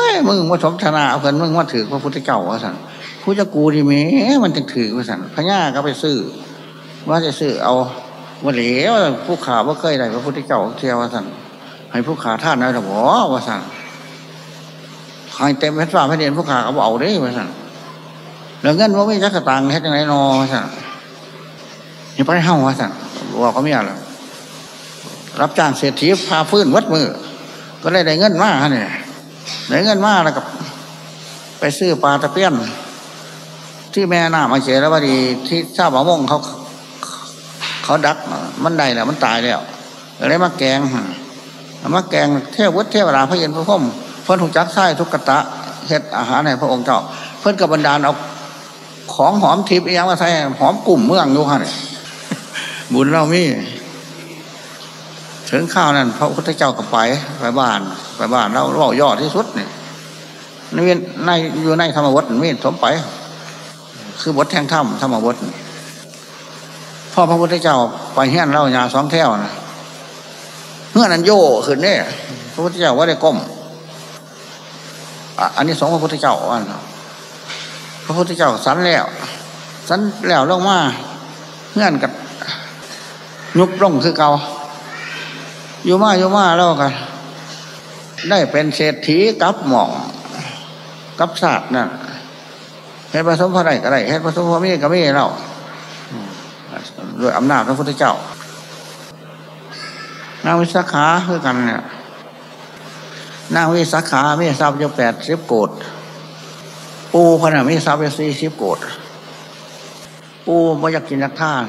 ยมึงมาสมชนะเอาเงินมึงมาถือพระพุทธเจ้าว่าสันผู้จะกูดีเมมันจึงถือว่าสันพญาก็ไปซื้อ ว่าจะซื้อเอาวันเหลวผู้ขาว่าเคยได้พระพุทธเจ้าเที่ยวว่าสันให้ผู้ขาท่านนะแต่บอว่าสันให้เต็มเพชรฟ้าพระเดียนผู้ขาเขาเอาได้ว่าสันแล้วเงินว่าไม่จักตังค์เฮ็ดยังไงนอว่าสันนี่ไปเฮ้าว่าสันบอกเขาไม่เอาแล้วรับจ้างเศรษฐีพาฟื้นวัดมือ ก็ได้ได้เงินมาเนี่ย ได้เงินมาแล้วก็ไปซื้อปลาตะเพียน ที่แม่น้ามาเฉยแล้วว่าดีที่ทราบว่ามงเขาเขาดักมันได้แล้วมันตายแล้วเลยมาแกงมาแกงเทววุฒิเทวราพระเย็นพระพุทธเพิ่นถูกจักไส้ทุกกตะเฮ็ดอาหารให้พระองค์เจ้า เพิ่นกับบรรดาลเอาของหอมทิพย์ยังมาใส่หอมกลุ่มเมืองดูฮะเนี่ยบุญเรามี ถึงข้าวนั่นพระพุทธเจ้ากับไปไปบ้าน ไปบ้านเราเล่าย่อที่สุดนี่ยนี่ในอยู่ในธรรมวัตรมีสมไป คือบทแทงถ้ำธรรมวัตรพ่อพระพุทธเจ้าไปเฮี้ยนเล่ายาสองแถวนะเมื่อนั้นโย่ขึ้นเนี่ยพระพุทธเจ้าว่าได้ก้มอันนี้สองพระพุทธเจ้าอันพระพุทธเจ้าสันแล้ว สันแล้วลงมาเงื่อนกับยุบลงคือเก่า อยู่มาอยู่มาแล้วกันได้เป็นเศรษฐีกับหม่องกับศาสตร์นั่นเฮ็ดผสมพระไรก็ได้เฮ็ดผสมพระมีก็มีเราด้วยอำนาจพระพุทธเจ้านางวิสาขาคือกันเนี่ยนางวิสาขาม่ทราบจะแปดสิบโกดปูพนะม่ทราบจะสี่สิบโกดปูไม่อยากกินนักท่าน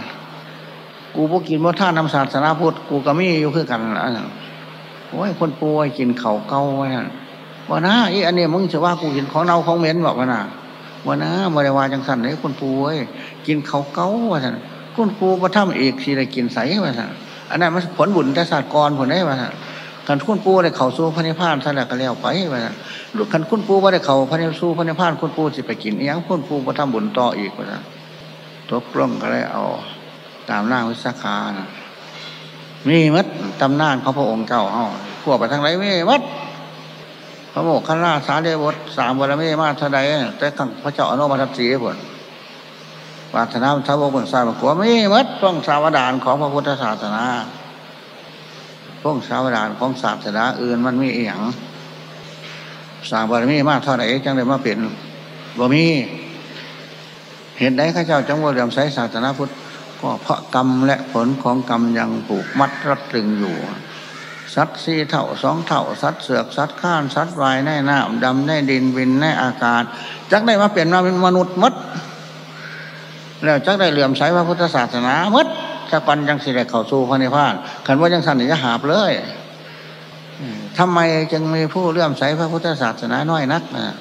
กูพวกกินว่าท่านนำศาสนาพุทธกูก็มีอยู่คือกันนะโอ้ยคนปูไอ้กินเข่าเก่าไว้ว่านะอีอันนี้มึงจะว่ากูกินของเน่าของเหม็นบอกว่านะว่านะบริวารจังสันเลยคนปูไอ้กินเข่าเก่าว่าสันคุณครูประทับเอกสีได้กินใสว่าสันอันนั้นมันผลบุญแต่ศาสตร์กรผลได้ว่าสันขันคุณปูได้เข่าสู้พระนิพพานท่านก็แล้วไปว่านลูกขันคุณปูว่าได้เข่าพระนิพสู้พระนิพพานคุณปูสิไปกินยังคุณปูประทับบุญต่ออีกว่าสันตกลงก็ได้เอา ตามนางวิสาขานะมีมัดตำนานเขาพระองค์เจ้าเฮาพวกไปทางไรม่มัดพระโมกขลาสาเดวตสามวรมีมาเท่าใดแต่ขังพระเจ้าอนุมาทัศสีผลปาถนาทวบนสายบอกวม่มัดพ้องสาวดานของพระพุทธศาสนาพ้องสาวดานของศาสนาอื่นมันมีอย่างสามบารมีมากเท่าไหร่จังเลยมาเป็นบ่มีเห็นได้ข้าเจ้าจังหวะเรียมใช้ศาสนาพุทธ ก็เพราะกรรมและผลของกรรมยังผูกมัดรัดตึงอยู่ สัตว์สี่เท่าสองเท่าสัตว์เสือกสัตว์ข้านสัตว์วายในน้ำดำในดินวินในอากาศจักได้มาเปลี่ยนมาเป็นมนุษย์มัดแล้วจักได้เหลื่อมใสพระพุทธศาสนามัดสะปันจังสิได้เข้าสู่พระนิพพานขันว่าจังสันจะหาบเลยทำไมจึงมีผู้เลื่อมใสพระพุทธศาสนาน้อยนักนะ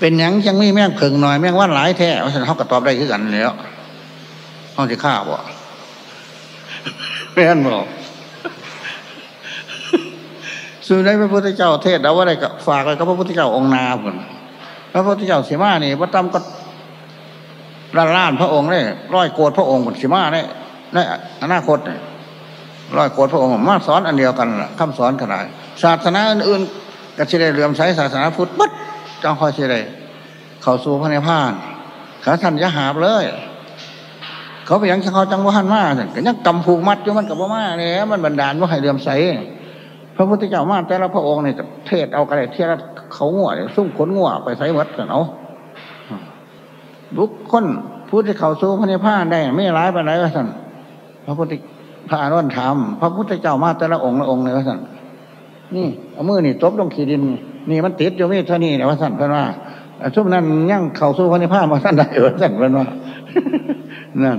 เป็นยังจังมีแม่งเพิงหน่อยแม่งว่านหลายแท้เพราะฉะนั้นเขาก็ตอบได้คือกันแล้ว เขาจะฆ่าบ่แม่นบอกสื่อได้พระพุทธเจ้าเทศแล้วว่าอะไรก็ฝากไว้กับพระพุทธเจ้าองค์นาผลพระพุทธเจ้าสีมานี่พระตั้มก็ล้านล้านพระองค์เนี่ยร้อยโกดพระองค์ผลสีมาเนี่ยในอนาคตเนี่ยร้อยโกดพระองค์มาสอนอันเดียวกันคำสอนขนาดศาสนาอื่นๆก็จะได้เลื่อมใสศาสนาพุทธบัดจังคอยจะได้เขาสู่พระนิพพานขาท่านยะหาบเลย เขาไปยังเขาจังว่าหันมาก็ยังกำผูกมัดอยู่มันกับว่ามาเนี่ยมันบันดาลว่าให้เลื่อมใสพระพุทธเจ้ามาแต่ละพระองค์เนี่ยเทศเอากระไรเทียละเขาง่วซุ่มขนง่วไปใส่หมดกันเอาบุคคลผู้ที่เขาสู้พระนิพพานได้ ไม่ร้ายไปไหนวะสันพระพุทธพระอนุนถามพระพุทธเจ้ามาแต่ละองค์ละองค์เลยวะสันนี่เอามือนี่ตบลงขีดิน นี่มันติดอยู่มีเท่านี้นะวะสันเพื่อนว่าช่วงนั้นยั่งเขาสู้พระนิพพานมาสันได้วะสันเพื่อนว่านั่น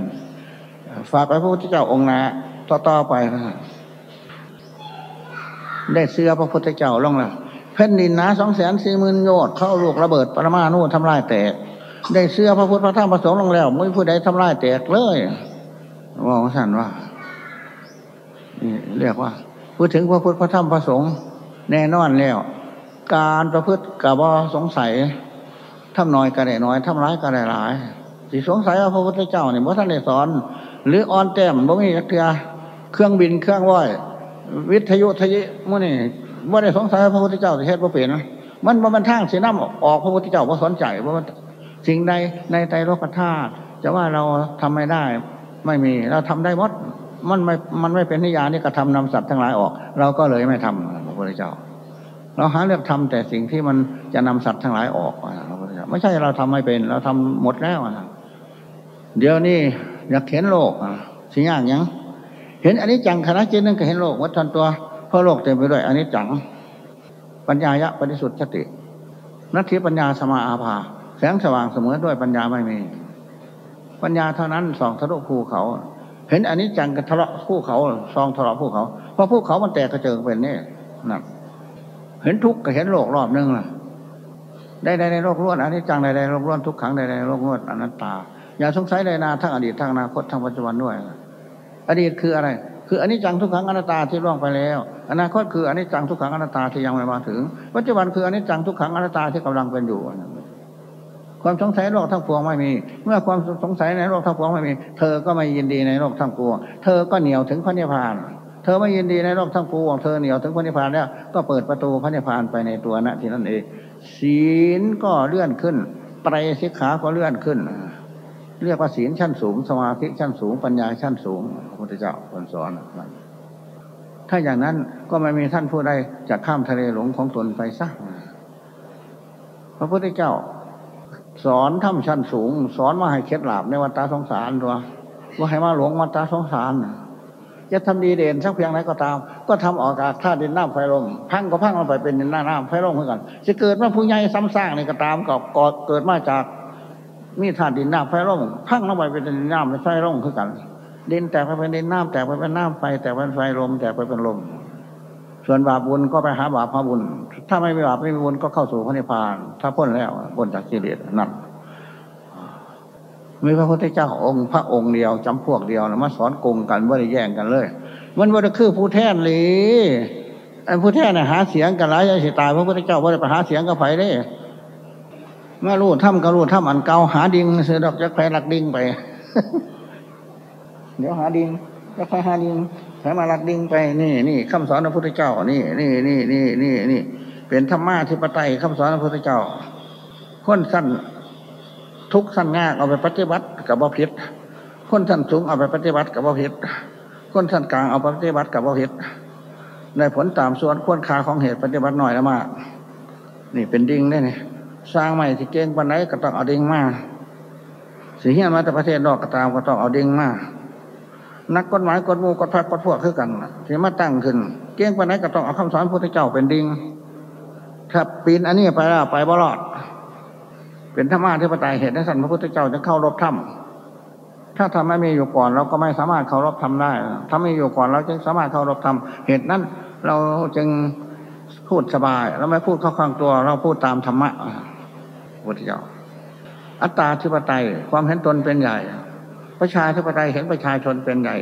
ฝากไว้พระพุทธเจ้าองค์นะต่อต่อไปได้เสื้อพระพุทธเจ้าลงแล้วแผ่นดินนะสองแสนสี่หมื่นโยชน์เข้าลูกระเบิดปรมาณูทำลายแตก ได้เสื้อพระพุทธพระธรรมพระสงฆ์ลงแล้วไม่ผู้ใดทำลายแตกเลยว่าสั่นว่าเรียกว่า พูดถึงพระพุทธพระธรรมพระสงฆ์แน่นอนแล้ว การประพฤติกับว่าสงสัยทำน้อยก็ได้น้อยทำร้ายก็ได้หลายสิสงสัยว่าพระพุทธเจ้าเนี่ยพระท่านได้สอน หรือออนแต้มบ่มีจักเทือเครื่องบินเครื่องว่อยวิทยุทยิมื่อนี่ว่าได้สงสัยพระพุทธเจ้าจะเทศพระเปลี่ยนนะมันมันทางสีน้ำออกพระพุทธเจ้าว่าสนใจว่ามันสิ่งใดในใจโลกธาตุจะว่าเราทำไม่ได้ ไม่มีเราทำได้หมดมันไม่มันไม่เป็นนิยานี่กระทำนำสัตว์ทั้งหลายออก เราก็เลยไม่ทำพระพุทธเจ้า เราหาเลือกทำแต่สิ่งที่มันจะนำสัตว์ทั้งหลายออกพระพุทธเจ้าไม่ใช่เราทำไม่เป็น เราทำหมดแล้วนะเดี๋ยวนี้ อยากเห็นโลกสิ่งอย่างยังเห็นอันนี้จังคณะเจนั่นก็เห็นโลกวัฏทันตัวเพราะโลกเต็มไปด้วยอันนี้จัง ปัญญายะปฏิสุทธิสตินัตถิปัญญาสมาอาภา แสงสว่างเสมอด้วยปัญญาไม่มี ปัญญาเท่านั้นสองทะลุภูเขา เห็นอันนี้จังกันทะเลาะภูเขาซองทะเลาะภูเขา เพราะภูเขามันแตกกระเจิงเป็นนี่นั่นเห็นทุกข์ก็เห็นโลกรอบนึงล่ะได้ในโลกล้วนอันนี้จังใดในโลกล้วนทุกขังใดในโลกล้วนอนัตตา อย่าสงสัยในนาทั้งอดีตทั้งอนาคตทั้งปัจจุบันด้วย อดีตคืออะไร คืออันนี้จังทุกขังอนัตตาที่ล่วงไปแล้ว อนาคตคืออันนี้จังทุกขังอนัตตาที่ยังไม่มาถึง ปัจจุบันคืออันนี้จังทุกขังอนัตตาที่กำลังเป็นอยู่ ความสงสัยโลกทั้งปวงไม่มี เมื่อความสงสัยในโลกทั้งปวงไม่มี เธอก็ไม่ยินดีในโลกทั้งปวง เธอก็เหนียวถึงพระนิพพานเธอไม่ยินดีในโลกทั้งปวงเธอเหนียวถึงพระนิพพานแล้ว ก็เปิดประตูพระนิพพานไปในตัวนะที่นั่นเองศีลก็เลื่อนขึ้นไตรสิกขาก็เลื่อนขึ้น เรียกว่าศีลชั้นสูง สมาธิชั้นสูง ปัญญาชั้นสูงพระพุทธเจ้าคนสอนถ้าอย่างนั้นก็ไม่มีท่านผู้ใดจะข้ามทะเลหลงของตนไปสักพระพุทธเจ้า สอนทำชั้นสูง สอนมาให้เคล็ดลับในวัฏสงสารตัวว่าให้มาหลงวัฏสงสารจะทำดีเด่นสักเพียงไหนก็ตาม ก็ทำออกจากธาตุดินน้ำไฟลมพังก็พังลงไปเป็นดินน้ำไฟลมเหมือนกันจะเกิดมาผู้ใหญ่ซ้ำซากในก็ตามก็เกิดมาจาก มีธาตุดินน้ำไฟลมพังลงไปเป็นดินน้ำไฟลมคือกัน ดินแตกไปเป็นดินน้ำแตกไปเป็นน้ำไฟแตกเป็นไฟลมแตกไปเป็นลม ส่วนบาปบุญก็ไปหาบาปพระบุญ ถ้าไม่มีบาปไม่มีบุญก็เข้าสู่พระนิพพาน ถ้าพ้นแล้วพ้นจากกิเลสนั่นมีพระพุทธเจ้าองค์พระองค์เดียวจำพวกเดียวนะมาสอนกงกันว่าได้แย่งกันเลย มันว่าจะคือผู้แทนเลยไอ้ผู้แทนน่ะหาเสียงกันหลายจะสิตายพระพุทธเจ้าว่าได้ไปหาเสียงกับไผได้ มื่อรู้ถ้ำก็รู้ถ้ำอันเก่าหาดิงเสือดอกจักไผหลักดิงไป เดี๋ยวหาดิงจักไผหาดิงไผมาหลักดิงไป นี่นี่คำสอนพระพุทธเจ้า นี่นี่นี่นี่นี่นี่เป็นธรรมะที่ปไตยคำสอนพระพุทธเจ้าคนสั้นทุกสั้นง่ายเอาไปปฏิบัติกับบ่ผิดคนสั้นสูงเอาไปปฏิบัติกับบ่ผิดคนสั้นกลางเอาไปปฏิบัติกับบ่ผิดในผลตามส่วนควรคาของเหตุปฏิบัติหน่อยล้วมาก นี่เป็นดิ่งได้เนี่ย สร้างใหม่ที่เก่งปันไหนก็ต้องเอาดิ่งมาสีเหี้ยมาแต่ประเทศนอกก็ตามก็ต้องเอาดิ่งมานักกฎหมายกฎมูกฎพักกฎพวกคือกันที่มาตั้งขึ้น เก่งปันไหนก็ต้องเอาคำสอนพระพุทธเจ้าเป็นดิ่งถ้าปีนอันนี้ไปแล้วไปบ่รอด เป็นธรรมะที่ปไตยเหตุในสันพระพุทธเจ้าจะเข้ารบถ้ำถ้าทำไม่มีอยู่ก่อนเราก็ไม่สามารถเข้ารบทำได้ถ้าไม่อยู่ก่อนเราจึงสามารถเข้ารบทำเหตุนั้นเราจึงพูดสบาย เราไม่พูดเข้าข้างตัว เราพูดตามธรรมะ พุทธเจ้า อัตตาธิปไตยความเห็นตนเป็นใหญ่ ประชาธิปไตยเห็นประชาชนเป็นใหญ่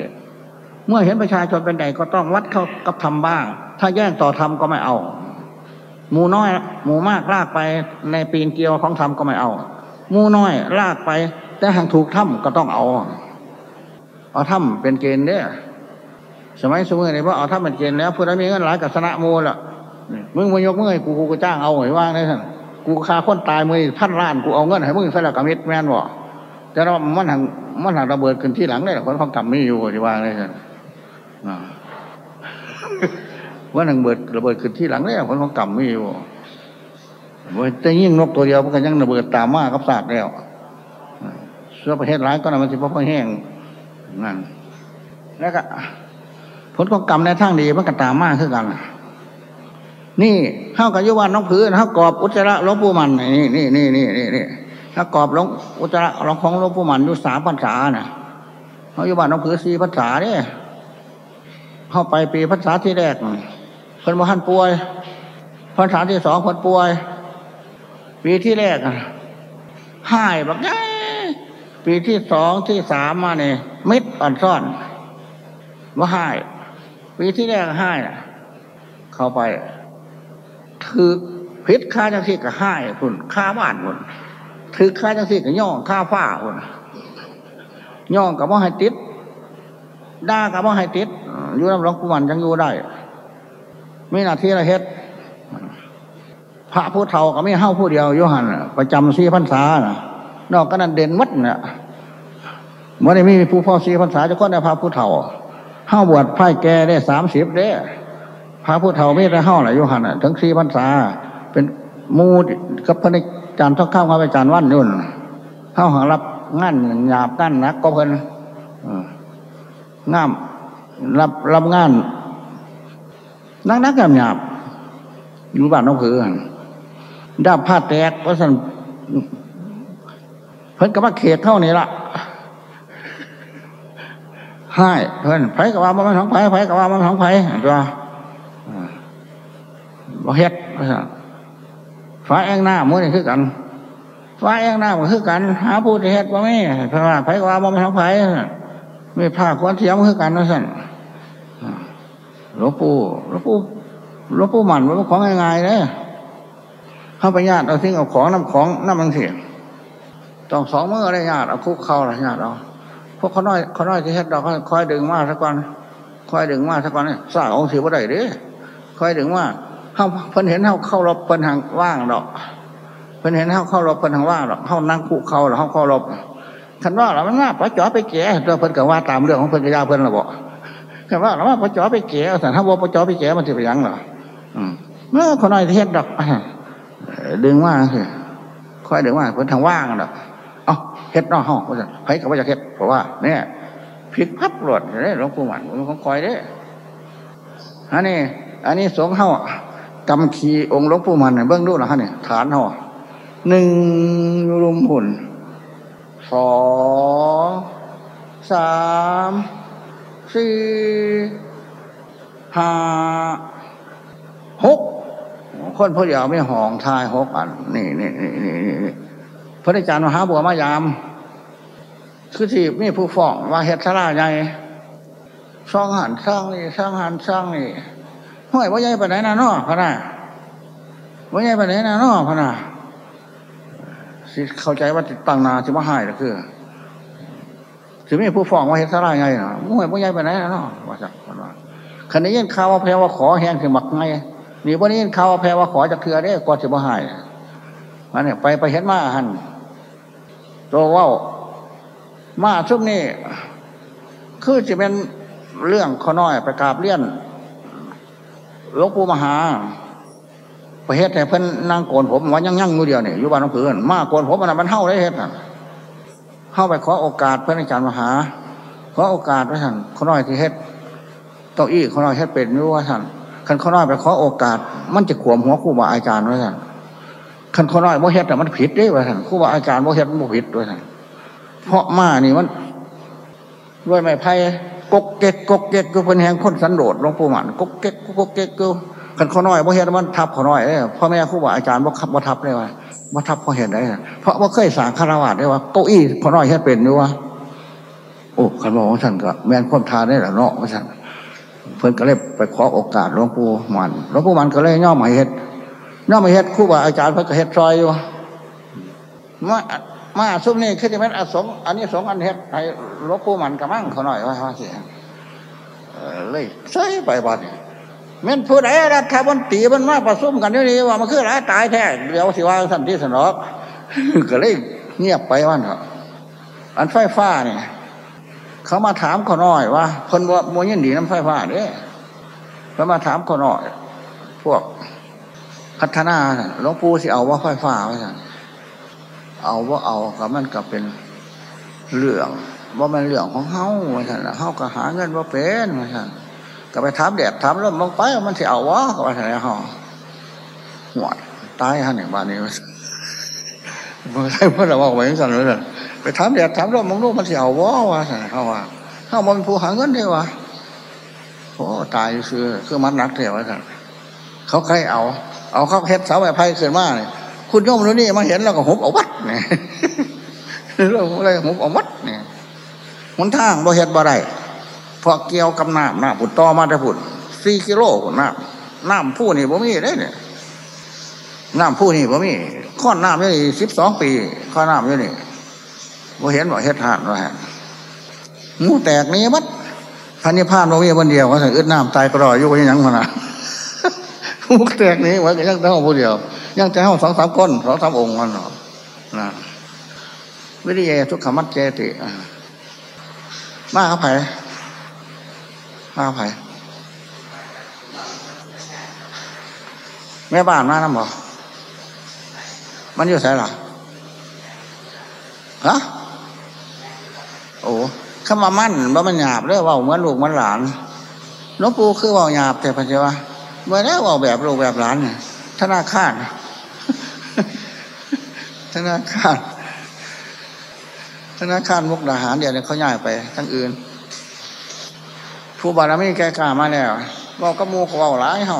เมื่อเห็นประชาชนเป็นใหญ่ก็ต้องวัดเข้ากับธรรมบ้าง ถ้าแย่งต่อธรรมก็ไม่เอา หมูน้อย หมูมากลากไปในปีนเกลียวของธรรมก็ไม่เอาหมูน้อยลากไป แต่หากถูกถ้ำก็ต้องเอา เอาถ้ำเป็นเกณฑ์เนี่ยสมัยสมัยนี้ว่าเอาถ้ำเป็นเกณฑ์แล้วผู้ใดมีเงินหลายกับสนะมูละมึงมายกมือกูกูก็จ้างเอาไว้ว่างได้ท่าน กูคาคนตายมือพันล้านกูเอาเงินให้มึงใส่ละกมิดแม่นบ่แต่เรามันหังมันหังระเบิดขึ้นที่หลังได้คนเขากำไม่อยู่ที่ว่างได้ท่านว่าหนังเบิดระเบิดขึ้นที่หลังแล้วคนของกรรมไม่อยู่แต่ยิ่งนกตัวเดียวมันก็ยังระเบิดตามมากับศาสตร์แล้วเสื้อประเทศร้ายก็นำมันจะพอแห้งนั่นแล้วก็ผลของกรรมในทางดีมันก็ตามมาคือกัน นี่เข้ากับยุวันน้องผืนเข้ากรอบอุจจาระหลวงปู่มันนี่นี่นี่นี่นี่นี่ถ้ากรอบหลวงอุจจาระหลวงของหลวงปู่มันอยู่สามพรรษาน่ะเขาอยู่บ้านน้องผือสี่ภาษาเนี่ยเข้าไปปีภาษาที่แรกเพิ่นมาหันป่วยภาษาที่สองเพิ่นป่วย ปีที่แรกหายบักไงปีที่สองที่สามมาเนี่ยมิดอ่อนซ่อนว่าหายปีที่แรกหายนะเข้าไป ถือพิษค่าจังที่กับหายคุณค่าบ้านคุณถือค่าจังที่กับย่องค่าฝ้าคุณย่องกับว่าให้ติดด่ากับว่าให้ติดอยู่น้ำร้องกุมันยังอยู่ได้ไม่นาทีละเฮ็ดพระผู้เฒ่าก็ไม่เฮ้าผู้เดียวโยหันประจำสี่พรรษาน่ะนอกก็นั้นเด่นมัดนี่ยเมื่อได้มีผู้พ่อสี่พรรษาจะก็ได้พระผู้เฒ่าเฮ้าบวชไพ่แก่ได้สามสิบเด้ พระผู้เฒ่าไม่ได้เฮ้าหละโยหันถึงสี่พรรษา เป็นมูดกับพระนิจารย์ท่องข้ามข้าไปจารย์วันยุ่นเฮ้าหังรับงานหยาบกั้นนักก็เพิ่นงามรับรับงานนักนักหยาบหยาบอยู่บ้านน้องเผือด้าผ้าแตกว่าสันเพิ่นกับว่าเขตเท่านี้ละให้เพิ่นไผกับว่ามันของไผไผกับว่ามันของไผตัว บ่เฮ็ดว่าสันฟ้าแองหน้ามือนี่คือกันฟ้าแองหน้ามันคือกัน หาผู้ที่เฮ็ดว่ไม่เพราะว่าไผกับว่ามันของไผไม่ผ้าควนเสียมคือกันว่าสันหลวงปู่หลวงปู่หลวงปู่หมันมันของง่ายๆเลยเข้าไปญาติเอาทิ้งเอาของน้ำของน้ำมันเสียต้องสองมืออะไรญาติเอาคุกเข่าอะไรญาติเอาพวกเขาน้อยเขาน้อยที่เฮ็ดเราคอยดึงมาสักวันคอยดึงมาสักวันเนี่ยสร้างองค์สิบ่ได้เด้คอยดึงว่า เขาเพิ่นเห็นเขาเข้ารบเพิ่นทางว่างดอกเพิ่นเห็นเขาเข้ารบเพิ่นทางว่างดอกเขานั่งคุกเขาหรอเขาเข้ารบคันว่าเรามันว่าปะจ๋อไปแก่ตัวเพิ่นก็ว่าตามเรื่องของเพิ่นกระยาเพิ่นระบอกคันว่าเราว่าปะจ๋อไปแก่แต่ถ้าว่าปะจ๋อไปแก่มันจะไปยังหรอเมื่อคนน้อยเทศดอกดึงว่าคือค่อยดึงว่าเพิ่นทางว่างดอกเอาเฮ็ดนอกห้องว่าจะใครก็ว่าจะเฮ็ดเพราะว่าเนี่ยพลิกพับหลดได้หลวงปู่หมันมันของคอยได้อันนี้ อันนี้สงเฮา กำขีองค์ลวงปู่มันเบื้องดูนะฮะเนี่ยฐานเฮาหนึ่งรุมหุ่นสองสามสี่ห้าหกคนพอเดียวไม่ห้องทายหกอันนี่นี่นี่นี่นี่พระอาจารย์มหาบัวมายาม คือที่มีผู้ฟ้องว่าเฮ็ดสลาใหญ่สร้างหันสร้างนี่สร้างหันสร้างนี่ ห้อยว่าใหญ่ไปไหนนะน้อพะนะว่าใหญ่ไปไหนนะน้อพะนะสิเข้าใจว่าติดตั้งนาสิมาหายก็คือถึงมีผู้ฟ้องว่าเฮ็ดสลาใหญ่นะห้อยว่าใหญ่ไปไหนนะน้อว่าจักว่าคันนี้ยินข่าวว่าแพ้ว่าขอแห้งถึงหมักไงนี่วันนี้เขาวว่าแพ้ว่าขอจะเคือได้ก่อนจะมาหายมันเนี่ยไปไปเห็นมาหันตัวว่ามาชุบนี่คือจะเป็นเรื่องขอน้อยไปกาบเลี่ยน หลวงปู่มหา ประเทศแต่เพิ่นนางโกนผมวันยั่งยั่งมือเดียวเนี่ยอยู่บ้านน้องผืนมากโกนผมมันมันเท่าได้เฮ็ดเข้าไปขอโอกาสเพื่อนอาจารย์มหาขอโอกาสไว้ท่านเขาน้อยที่เฮ็ดเต้าอี้เขาน้อยเฮ็ดเป็นไม่รู้ว่าท่านคันเข้อน้อยไปขอโอกาส มันจะขวมหัวครูบาอาจารย์ไว้ท่านคันเข้อน้อยโมเฮ็ดแต่มันผิดได้ไว้ท่านครูบาอาจารย์โมเฮ็ดมันผิดด้วยท่านเพราะมานี่มันด้วยไม้ไผ่ กกเก็กกกเก็กกูเป็นแห่งคนสันโดษหลวงปู่หมันกกเก็กกกเก็กกูคันข้อน้อยโมเฮ็ดมันทับข้อน้อยเลยพ่อแม่ครูบาอาจารย์บ่ขับบ่ทับได้ว่าบ่ทับเพอเห็นได้เพราะว่าเคยสางคารวะได้ว่าเก้าอี้ข้อน้อยเฮ็ดเป็นด้วยว่าโอ้คันบอกว่าท่านก็แม่นความทานได้หรอเนาะว่าท่านเพื่อนก็เลยไปขอโอกาสหลวงปู่มันหลวงปู่มันก็เลยย่อมาเฮ็ดย่อมาเฮ็ดครูบาอาจารย์เพื่นก็เฮ็ดซอยอยู่มา มาซุ้มนี่คือจะเป็นอสงอันนี้สงอันเฮ็ดให้ลวงปู่มันกระมั่งเขาหน่อยว่าว่าสียเลยใส่ไปบ้านเม่นผู้ใดรัฐบนตีมันมาประชุมกันนี่ว่ามันคืออะไรตายแท้เดี๋ยวสิว่าสันติสนอกก็เลยเงียบไปวันเถอะอันไฟฟ้าเนี่ยเขามาถามเขาหน่อยว่าคนว่าโมยินดีน้ำไฟฟ้าเนี่ยเขามาถามเขาหน่อย พวกพัฒนาหลวงปู่สิเอาว่าไฟฟ้าไว้สั่ เอาว่าเอากับมันก็เป็นเรื่องว่ามันเรื่องของเฮาว่าสั่นเฮาก็หาเงินว่าเป็นว่าสั่นก็ไปถามแดดถามลมลงไปมันสิเอาวะก็ว่าสั่นเฮาหัวตายฮะเนี่ยบ้านนี้มันใช่เพื่อเราบอกไว้สั่นเลยไปถามแดดถามลมมองลูกมันสิเอาวะว่าสั่นเขาว่าเขามันผู้หาเงินได้วะโอ้ตายคือคือมันนักเทวะท่านเขาใครเอา เอาเขาเฮ็ดสาไม้ไผ่ขึ้นมาเลย คุณโยมรู้นี่มาเห็นแล้วก็หุบเอาวัดเนี่ยเราอะไรหุบเอาวัดเนี่ยหนทางบ่เฮ็ดบ่ได้พราะเกี่ยวกับน้ำน้ำผุดต่อมาแต่ผุดสี่กิโลผุดน้ำน้ำผู้นี่บ่มีได้เนี่ยน้ำผู้นี่บ่มีข้อน้ำนี่สิบสองปีข้อน้ำนี่บ่เห็นบ่เฮ็ดหานว่าฮะงูแตกนี้บัดพันนิพานบ่มีวันเดียวเขาสั่งอึดน้ำตายกระรอยอยู่กันยังขนาดงูแตกนี้ว่ายังแต่ห้องผู้เดียว ยังแต่ห้องสองสามก้นสองสามองค์มันนะวิริยทุกขมัดเจติมาเขาไผ่มาเขาไผ่แม่บ้านมาน้ำบ่มันอยู่ไสล่ะฮะโอ้ข้ามามั่นว่ามันหยาบเรื่องว่าเหมือนลูกเหมือนหลานหลวงปูคือว่าหยาบแต่ปัจจุบันเมื่อแล้วว่าแบบลูกแบบหลานเนี่ยธนาคาร ธนาคารธนาคารมุกดาหารเดี๋ยวนี้เขาย้ายไปทั้งอื่น ผู้บารมีแก่กล้ามาแล้วบอกกระมูเขาเอาหลายเฮา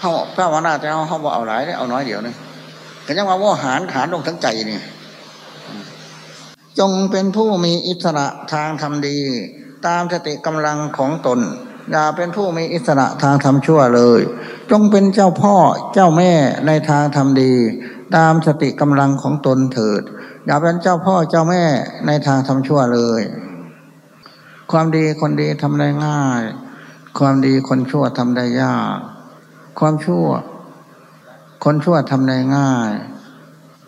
เฮาพระวนาแต่เฮาเฮาบอกเอาหลายได้เอาน้อยเดียวนึงก็ยังว่าว่าหารหารลงทั้งใจนี่จงเป็นผู้มีอิสระทางทำดี ตามสติกำลังของตน อย่าเป็นผู้มีอิสระทางทำชั่วเลย จงเป็นเจ้าพ่อเจ้าแม่ในทางทำดี ตามสติกำลังของตนเถิด อย่าเป็นเจ้าพ่อเจ้าแม่ในทางทำชั่วเลย ความดีคนดีทำได้ง่าย ความดีคนชั่วทำได้ยาก ความชั่ว คนชั่วทำได้ง่าย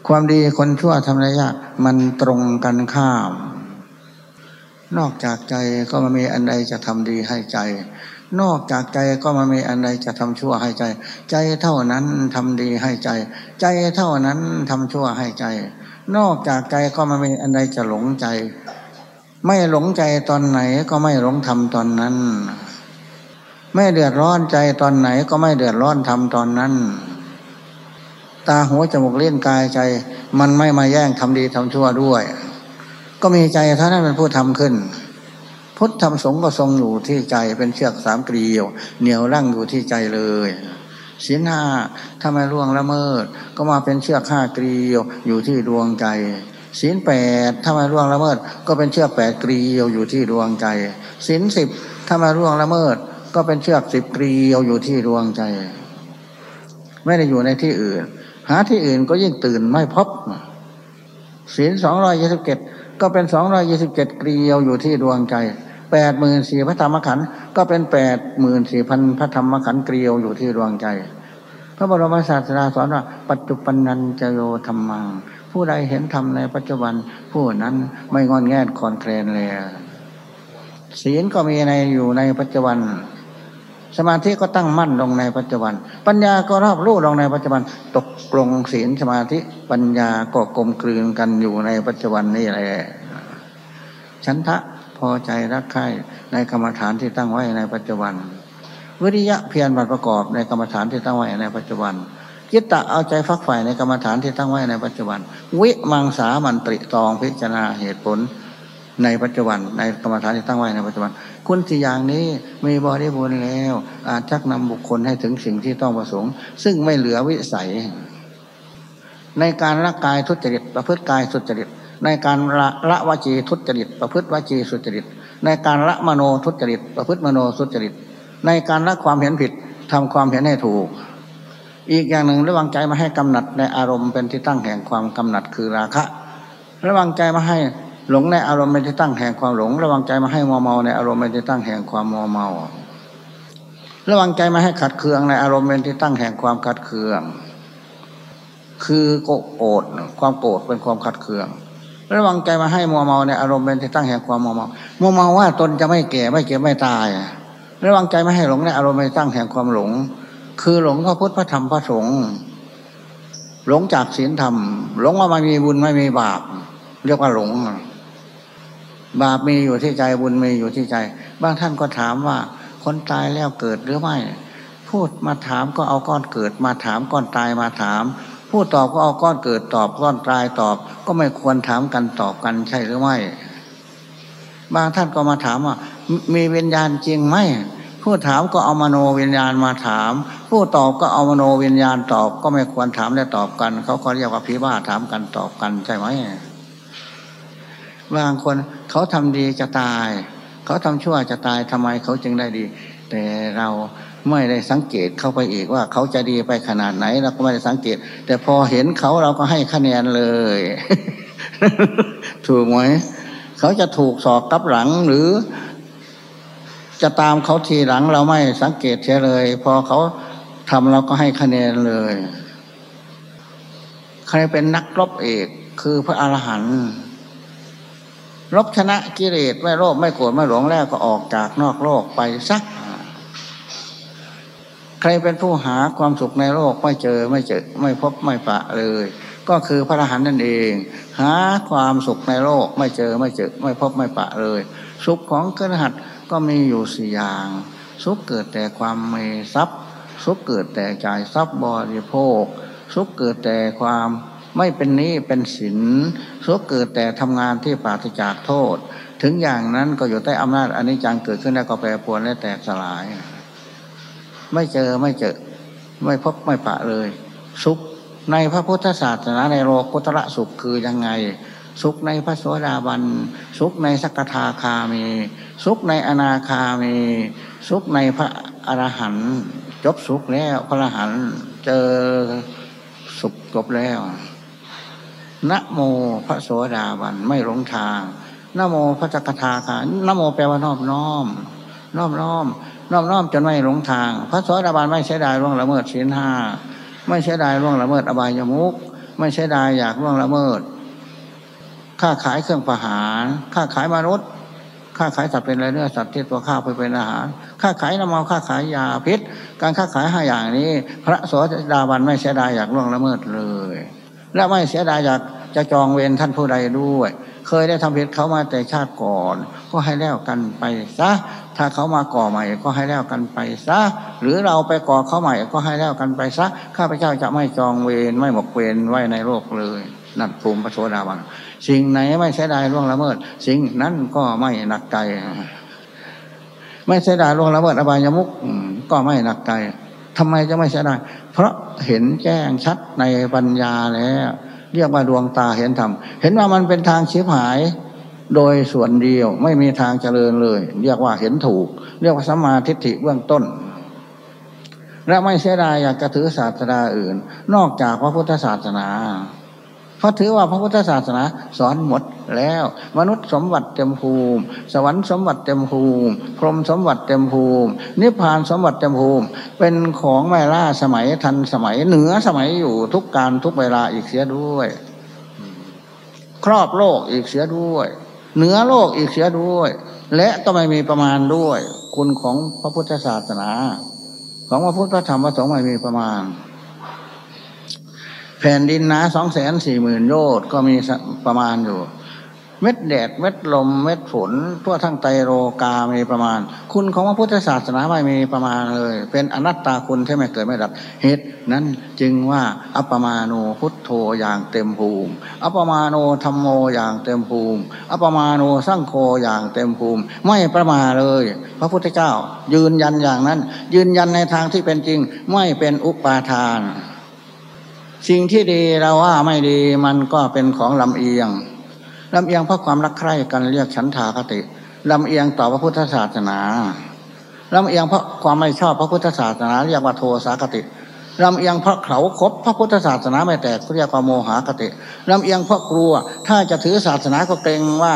ความดีคนชั่วทำได้ยาก มันตรงกันข้าม นอกจากใจก็มามีอันใดจะทำดีให้ใจ นอกจากใจก็มามีอันใดจะทำชั่วให้ใจ ใจเท่านั้นทำดีให้ใจ ใจเท่านั้นทำชั่วให้ใจ นอกจากใจก็มามีอันใดจะหลงใจ ไม่หลงใจตอนไหนก็ไม่หลงทำตอนนั้น ไม่เดือดร้อนใจตอนไหนก็ไม่เดือดร้อนทำตอนนั้นตาหัวจมูกเล่นกายใจ มันไม่มาแย่งทำดีทำชั่วด้วย ก็มีใจเท่านั้นเป็นผู้ทำขึ้น พุทธธรรมสงฆ์ก็ทรงอยู่ที่ใจเป็นเชือกสามเกลียว เหนียวรั่งอยู่ที่ใจเลยศีลห้าถ้าไม่ล่วงละเมิด ก็มาเป็นเชือกห้าเกลียวอยู่ที่ดวงใจศีลแปดถ้าไม่ล่วงละเมิด ก็เป็นเชือกแปดเกลียวอยู่ที่ดวงใจศีลสิบถ้าไม่ล่วงละเมิด ก็เป็นเชือกสิบเกลียวอยู่ที่ดวงใจ ไม่ได้อยู่ในที่อื่น หาที่อื่นก็ยิ่งตื่นไม่พบศีลสองรอยยี่สิบเจ็ด ก็เป็นสองรอยยี่สิบเจ็ดเกลียวอยู่ที่ดวงใจแปดหมื่นสี่พระธรรมขันธ์ก็เป็นแปดหมื่นสี่พันพระธรรมขันธ์เกลียวอยู่ที่ดวงใจ พระบรมศาสดาสอนว่า ปัจจุบันนันจโยธรรมังผู้ใดเห็นธรรมในปัจจุบันผู้นั้นไม่งอนแง่คอนแคลนเลยศีลก็มีในอยู่ในปัจจุบัน สมาธิก็ตั้งมั่นลงในปัจจุบัน ปัญญาก็รอบรู้ลงในปัจจุบัน ตกลงศีลสมาธิปัญญาก็กลมกลืนกันอยู่ในปัจจุบันนี่แหละฉันทะพอใจรักใคร่ในกรรมฐานที่ตั้งไว้ในปัจจุบัน วิริยะเพียรบัตประกอบในกรรมฐานที่ตั้งไว้ในปัจจุบันจิตตะเอาใจฟักใฝ่ในกรรมฐานที่ตั้งไว้ในปัจจุบัน วิมังสามันตริตองพิจารณาเหตุผล ในปัจจุบันในกรรมฐานที่ตั้งไว้ในปัจจุบัน คุณสี่อย่างนี้มีบริบูรณ์แล้ว อาจชักนำบุคคลให้ถึงสิ่งที่ต้องประสงค์ ซึ่งไม่เหลือวิสัย ในการละกายทุจริตประพฤติกายสุจริต ในการละละวจีทุจริต ประพฤติวจีสุจริต ในการละมโนทุจริต ประพฤติมโนสุจริต ในการละความเห็นผิดทำความเห็นให้ถูก อีกอย่างหนึ่งระวังใจมาให้กำหนัดในอารมณ์เป็นที่ตั้งแห่งความกำหนัดคือราคะ ระวังใจมาให้ หลงในอารมณ์เป็นที่ตั้งแห่งความหลง ระวังใจมาให้มัวเมาในอารมณ์เป็นที่ตั้งแห่งความมัวเมา ระวังใจมาให้ขัดเคืองในอารมณ์เป็นที่ตั้งแห่งความขัดเคือง คือโกรธความโกรธเป็นความขัดเคือง ระวังใจมาให้มัวเมาในอารมณ์เป็นที่ตั้งแห่งความมัวเมามัวเมาว่าตนจะไม่แก่ไม่เก็บไม่ตาย ระวังใจม่ให้หลงในอารมณ์เป็นที่ตั้งแห่งความหลง คือหลงพระพุทธพระธรรมพระสงฆ์หลงจากศีลธรรม หลงว่าไม่มีบุญไม่มีบาปเรียกว่าหลง บาปมีอยู่ที่ใจบุญมีอยู่ที่ใจ บางท่านก็ถามว่า คนตายแล้วเกิดหรือไม่ พูดมาถามก็เอาก้อนเกิด มาถามก้อนตายมาถาม ผู้ตอบก็เอาก้อนเกิดตอบก้อนตายตอบ ก็ไม่ควรถามกันตอบกันใช่หรือไม่บบางท่านก็มาถามว่า มีวิญญาณจริงไหมผู้ถามก็เอามโนวิญญาณมาถาม ผู้ตอบก็เอามโนวิญญาณตอบ ก็ไม่ควรถามและตอบกัน เขาก็เรียกว่าพิบ้าถามกันตอบกันใช่ไหม บางคนเขาทำดีจะตาย เขาทำชั่วจะตายทำไมเขาจึงได้ดี แต่เราไม่ได้สังเกตเข้าไปอีกว่า เขาจะดีไปขนาดไหนเราก็ไม่ได้สังเกต แต่พอเห็นเขาเราก็ให้คะแนนเลย ถูกไหมเขาจะถูกสอกกับหลังหรือ จะตามเขาทีหลังเราไม่สังเกตเฉยเลย พอเขาทำเราก็ให้คะแนนเลย ใครเป็นนักรบเอกคือพระอรหันต์ รบชนะกิเลสไม่โลภไม่โกรธไม่หลงแล้วก็ออกจากนอกโลกไปสักใครเป็นผู้หาความสุขในโลกไม่เจอไม่เจอไม่พบไม่ปะเลย ก็คือพระอรหันต์นั่นเอง หาความสุขในโลกไม่เจอไม่เจอไม่พบไม่ปะเลย สุขของกระหัตก็มีอยู่สี่อย่าง สุขเกิดแต่ความมีทรัพย์ สุขเกิดแต่จ่ายทรัพย์บริโภค สุขเกิดแต่ความ ไม่เป็นนี้เป็นศีลสุขเกิดแต่ทำงานที่ปราศจากโทษ ถึงอย่างนั้นก็อยู่ใต้อำนาจอันนี้จังเกิดขึ้นแล้วก็แปรปรวนและแตกสลาย ไม่เจอไม่เจอ ไม่พบไม่ปะเลย สุขในพระพุทธศาสนาในโลกุตระสุขคือยังไง สุขในพระโสดาบัน สุขในสักทาคามี สุขในอนาคามี สุขในพระอรหันต์จบสุขแล้วพระอรหันต์เจอสุขจบแล้ว นะโมพระโสดาบันไม่หลงทางนะโมพระจักทาคานะโมแปลว่านอบน้อมน้อมน้อมน้อมน้อมจนไม่หลงทาง พระโสดาบันไม่ใช่ได้ร่วงละเมิดศีลห้าไม่ใช่ได้ร่วงละเมิดอบายมุกไม่ใช่ได้อยากร่วงละเมิด ค่าขายเครื่องประหารค่าขายมนุษย์ค่าขายสัตว์เป็นอะไรเนื้อสัตว์ที่ตัวข้าวไปเป็นอาหาร ค่าขายน้ำมันค่าขายยาพิษ การค่าขายห้าอย่างนี้ พระโสดาบันไม่เสียดายอยากล่วงละเมิดเลย และไม่เสียดายอยากจะจองเวรท่านผู้ใดด้วย เคยได้ทำผิดเขามาแต่ชาติก่อน ก็ให้แล้วกันไปซะ ถ้าเขามาก่อใหม่ ก็ให้แล้วกันไปซะ หรือเราไปก่อเขาใหม่ ก็ให้แล้วกันไปซะ ข้าพเจ้าจะไม่จองเวรไม่หมกเวรไว้ในโลกเลย นั่นภูมิพระโสดาบัน สิ่งไหนไม่เสียดายล่วงละเมิด สิ่งนั้นก็ไม่หนักใจ ไม่เสียดายล่วงละเมิดอบายมุกก็ไม่หนักใจทำไมจะไม่เสียดาย เพราะเห็นแจ้งชัดในปัญญาแล้วเรียกว่าดวงตาเห็นธรรมเห็นว่ามันเป็นทางชีพหาย โดยส่วนเดียวไม่มีทางเจริญเลย เรียกว่าเห็นถูก เรียกว่าสัมมาทิฏฐิเบื้องต้น และไม่เสียดายอยากกระถือศาสนาอื่น นอกจากพระพุทธศาสนา ราะถือว่าพระพุทธศาสนาสอนหมดแล้ว มนุษย์สมบัติเต็มภูมิ สวรรค์สมบัติเต็มภูมิ พรหมสมบัติเต็มภูมิ นิพพานสมบัติเต็มภูมิ เป็นของไม่ล่าสมัยทันสมัยเหนือสมัยอยู่ทุกการทุกเวลาอีกเสียด้วย ครอบโลกอีกเสียด้วย เหนือโลกอีกเสียด้วย และก็ไม่มีประมาณด้วย คุณของพระพุทธศาสนา ของพระพุทธธรรมพระสงฆ์ไม่มีประมาณ แผ่นดินหนาสองแสนสี่หมื่นโยชน์ก็มีประมาณอยู่ เม็ดแดดเม็ดลมเม็ดฝนทั่วทั้งไตโรกามีประมาณ คุณของพระพุทธศาสนาไม่มีประมาณเลย เป็นอนัตตาคุณที่ไม่เกิดไม่ดับเหตุนั้นจึงว่าอัปมาโนพุทโธอย่างเต็มภูมิ อัปมาโนธรรมโมอย่างเต็มภูมิ อัปมาโนสร้างโคอย่างเต็มภูมิ ไม่ประมาเลย พระพุทธเจ้า ยืนยันอย่างนั้น ยืนยันในทางที่เป็นจริงไม่เป็นอุปาทาน สิ่งที่ดีเราว่าไม่ดีมันก็เป็นของลำเอียงลำเอียงเพราะความรักใคร่กันเรียกฉันทาคติลำเอียงต่อพระพุทธศาสนาลำเอียงเพราะความไม่ชอบพระพุทธศาสนา เรียกว่าโทสาคติลำเอียงเพราะเขาคบพระพุทธศาสนาไม่แตกเรียกว่าโมหคติลำเอียงเพราะกลัว ถ้าจะถือศาสนาก็เกรงว่า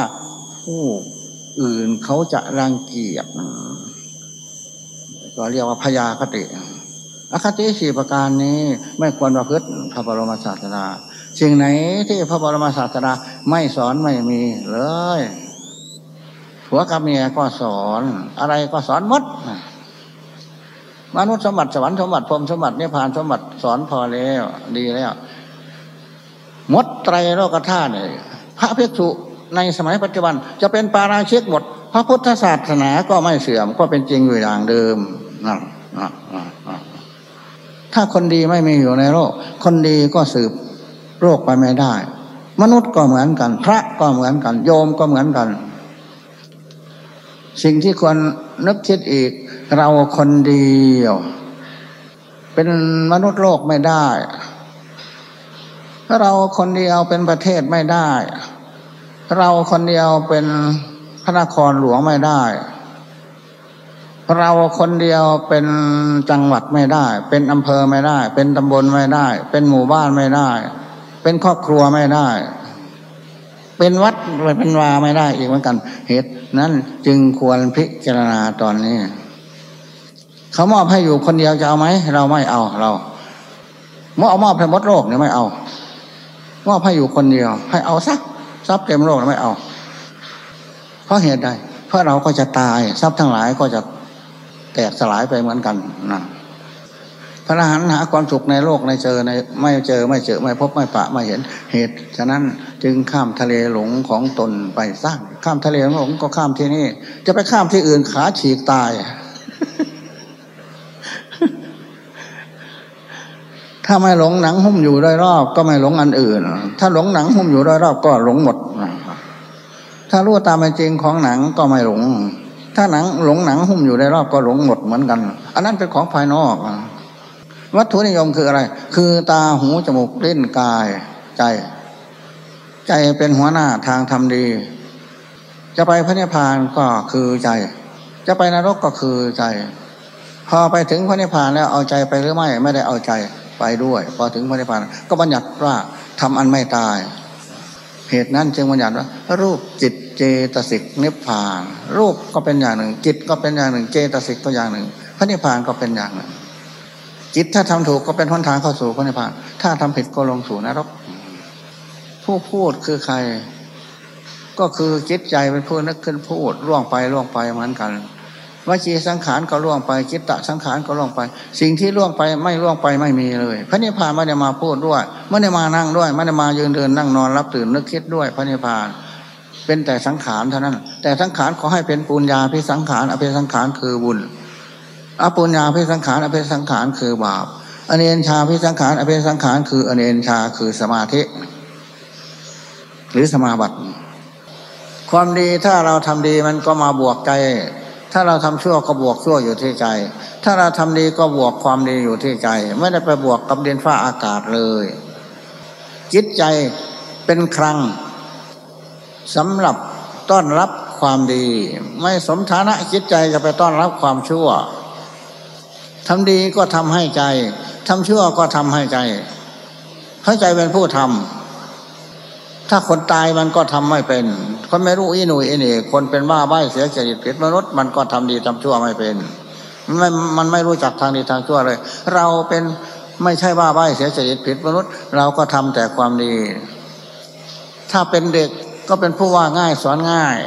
ผู้อื่นเขาจะรังเกียจก็เรียกว่าพยาคติ อคติสี่ประการนี้ไม่ควรประพฤติพระบรมศาสดาสิ่งไหนที่พระบรมศาสดาไม่สอนไม่มีเลยผัวกับเมียก็สอน อะไรก็สอนมดมนุษย์สมบัติสวรรค์สมบัติพรมสมบัติเนิพพานสมบัติสอนพอแล้ว ดีแล้วมดไตรโลกธาตุเนี่ยพระภิกษุในสมัยปัจจุบัน จะเป็นปาราชิกหมด พระพุทธศาสนาก็ไม่เสื่อมก็เป็นจริงอยู่อย่างเดิมนั่น ถ้าคนดีไม่มีอยู่ในโลก คนดีก็สืบโรคไปไม่ได้ มนุษย์ก็เหมือนกัน พระก็เหมือนกัน โยมก็เหมือนกัน สิ่งที่ควรนึกคิดอีก เราคนเดียว เป็นมนุษย์โลกไม่ได้เราคนเดียวเป็นประเทศไม่ได้ เราคนเดียวเป็นพระนครหลวงไม่ได้ เราคนเดียวเป็นจังหวัดไม่ได้ เป็นอำเภอไม่ได้ เป็นตำบลไม่ได้ เป็นหมู่บ้านไม่ได้ เป็นครอบครัวไม่ได้ เป็นวัดเป็นวาไม่ได้อีกเหมือนกัน เหตุนั้นจึงควรพิจารณาตอนนี้ เขามอบให้อยู่คนเดียวจะเอาไหมเราไม่เอาเราเมื่อเอามอบให้มดโลกเนี่ยไม่เอามอบให้อยู่คนเดียว ให้เอาสักทรัพย์เต็มโลกไม่เอา เพราะเหตุใดเพราะเราก็จะตายทรัพย์ทั้งหลายก็จะ แตกสลายไปเหมือนกันนะพระอรหันต์หาความสุขในโลกในเจอในไม่เจอไม่เจอไม่พบไม่ปะไม่เห็นเหตุ ฉะนั้นจึงข้ามทะเลหลงของตนไปสร้าง ข้ามทะเลหลงก็ข้ามที่นี่ จะไปข้ามที่อื่นขาฉีกตาย ถ้าไม่หลงหนังหุ้มอยู่โดยรอบก็ไม่หลงอันอื่น ถ้าหลงหนังหุ้มอยู่โดยรอบก็หลงหมด ถ้ารู้ตามเป็นจริงของหนังก็ไม่หลง ถ้าหนังหลงหนังหุ้มอยู่ในรอบก็หลงหมดเหมือนกัน อันนั้นเป็นของภายนอก วัตถุนิยมคืออะไร คือตาหูจมูกเล่นกายใจ ใจเป็นหัวหน้าทางทำดี จะไปพระนิพพานก็คือใจ จะไปนรกก็คือใจ พอไปถึงพระนิพพานแล้วเอาใจไปหรือไม่ไม่ได้เอาใจไปด้วย พอถึงพระนิพพานก็บัญญัติว่าทำอันไม่ตาย เหตุนั้นจึงบัญญัติว่ารูปจิต เจตสิกนิพพาน รูปก็เป็นอย่างหนึ่ง จิตก็เป็นอย่างหนึ่ง เจตสิกก็อย่างหนึ่ง พระนิพพานก็เป็นอย่างหนึ่ง จิตถ้าทำถูกก็เป็นหนทางเข้าสู่พระนิพพาน ถ้าทำผิดก็ลงสู่นรก ผู้พูดคือใคร ก็คือจิตใจเป็นผู้นึกขึ้นพูดล่วงไปล่วงไปเหมือนกันวจีสังขารก็ล่วงไปจิตตะสังขารก็ล่วงไป สิ่งที่ล่วงไปไม่ล่วงไปไม่มีเลย พระนิพพานไม่ได้มาพูดด้วยไม่ได้มานั่งด้วยไม่ได้มายืนเดินนั่งนอนรับตื่นนึกคิดด้วยพระนิพพาน เป็นแต่สังขารเท่านั้น แต่สังขารขอให้เป็นปุญญาพิสังขารอภิสังขารคือบุญอปุญญาพิสังขารอภิสังขารคือบาปอเนนชาพิสังขารอภิสังขารคืออเนนชาคือสมาธิ หรือสมาบัติ ความดีถ้าเราทำดีมันก็มาบวกใจ ถ้าเราทำชั่วก็บวกชั่วอยู่ที่ใจ ถ้าเราทำดีก็บวกความดีอยู่ที่ใจ ไม่ได้ไปบวกกับเดินฟ้าอากาศเลยจิตใจเป็นครั้ง สำหรับต้อนรับความดี ไม่สมฐานะจิตใจจะไปต้อนรับความชั่วทำดีก็ทำให้ใจทำชั่วก็ทำให้ใจเพราะใจเป็นผู้ทำถ้าคนตายมันก็ทำไม่เป็น คนไม่รู้อีหนุ่ยอีนี่คนเป็นบ้าใบเสียจริตผิดมนุษย์มันก็ทำดีทำชั่วไม่เป็นมันมันไม่รู้จักทางดีทางชั่วเลย เราเป็นไม่ใช่บ้าใบเสียจริตผิดมนุษย์ เราก็ทำแต่ความดี ถ้าเป็นเด็ก ก็เป็นผู้ว่าง่ายสอนง่าย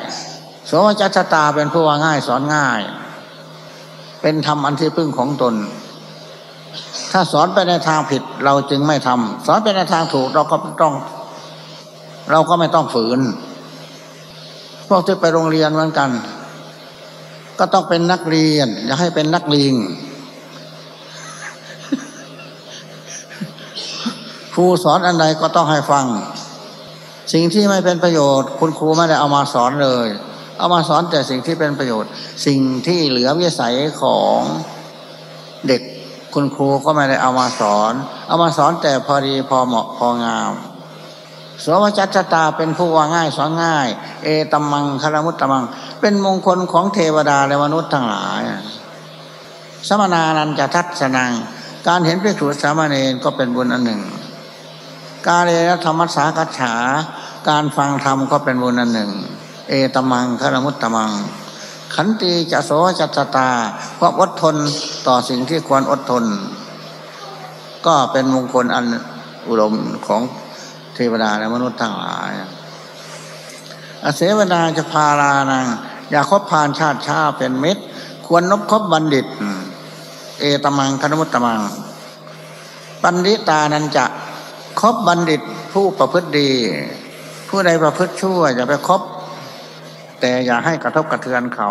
สมจัตตาเป็นผู้ว่าง่ายสอนง่าย เป็นธรรมอันที่พึ่งของตน ถ้าสอนไปในทางผิดเราจึงไม่ทำสอนไปในทางถูกเราก็ต้อง เราก็ไม่ต้องฝืน พวกที่ไปโรงเรียนเหมือนกัน ก็ต้องเป็นนักเรียน อย่าให้เป็นนักลิงครูสอนอันใดก็ต้องให้ฟัง สิ่งที่ไม่เป็นประโยชน์ คุณครูไม่ได้เอามาสอนเลย เอามาสอนแต่สิ่งที่เป็นประโยชน์ สิ่งที่เหลือวิสัยของเด็กคุณครูก็ไม่ได้เอามาสอน เอามาสอนแต่พอดีพอเหมาะพองามสวจัตตาเป็นผู้ว่าง่ายสอนง่าย เอตมังคารมุตตมัง เป็นมงคลของเทวดาและมนุษย์ทั้งหลาย สมนานันจะทัศนัง การเห็นพิสุสามเณรก็เป็นบุญอันหนึ่ง การเรียนธรรมสากัจฉา การฟังธรรมก็เป็นบุญอันหนึ่ง เอตมังคารมุตตมัง ขันตีจะโสจัตตาเพราะอดทนต่อสิ่งที่ควรอดทน ก็เป็นมงคลอันอุดมของเทวดาและมนุษย์ทั้งหลายอาเสวนาจะพาลานังอย่าคบพานชาติชาเป็นมิตร ควรนบคบบัณฑิต เอตมังคณมุตตมัง ปัณฑิตานันจะ คบบัณฑิตผู้ประพฤติดี ผู้ใดประพฤติชั่วอย่าไปคบ แต่อย่าให้กระทบกระเทือนเขา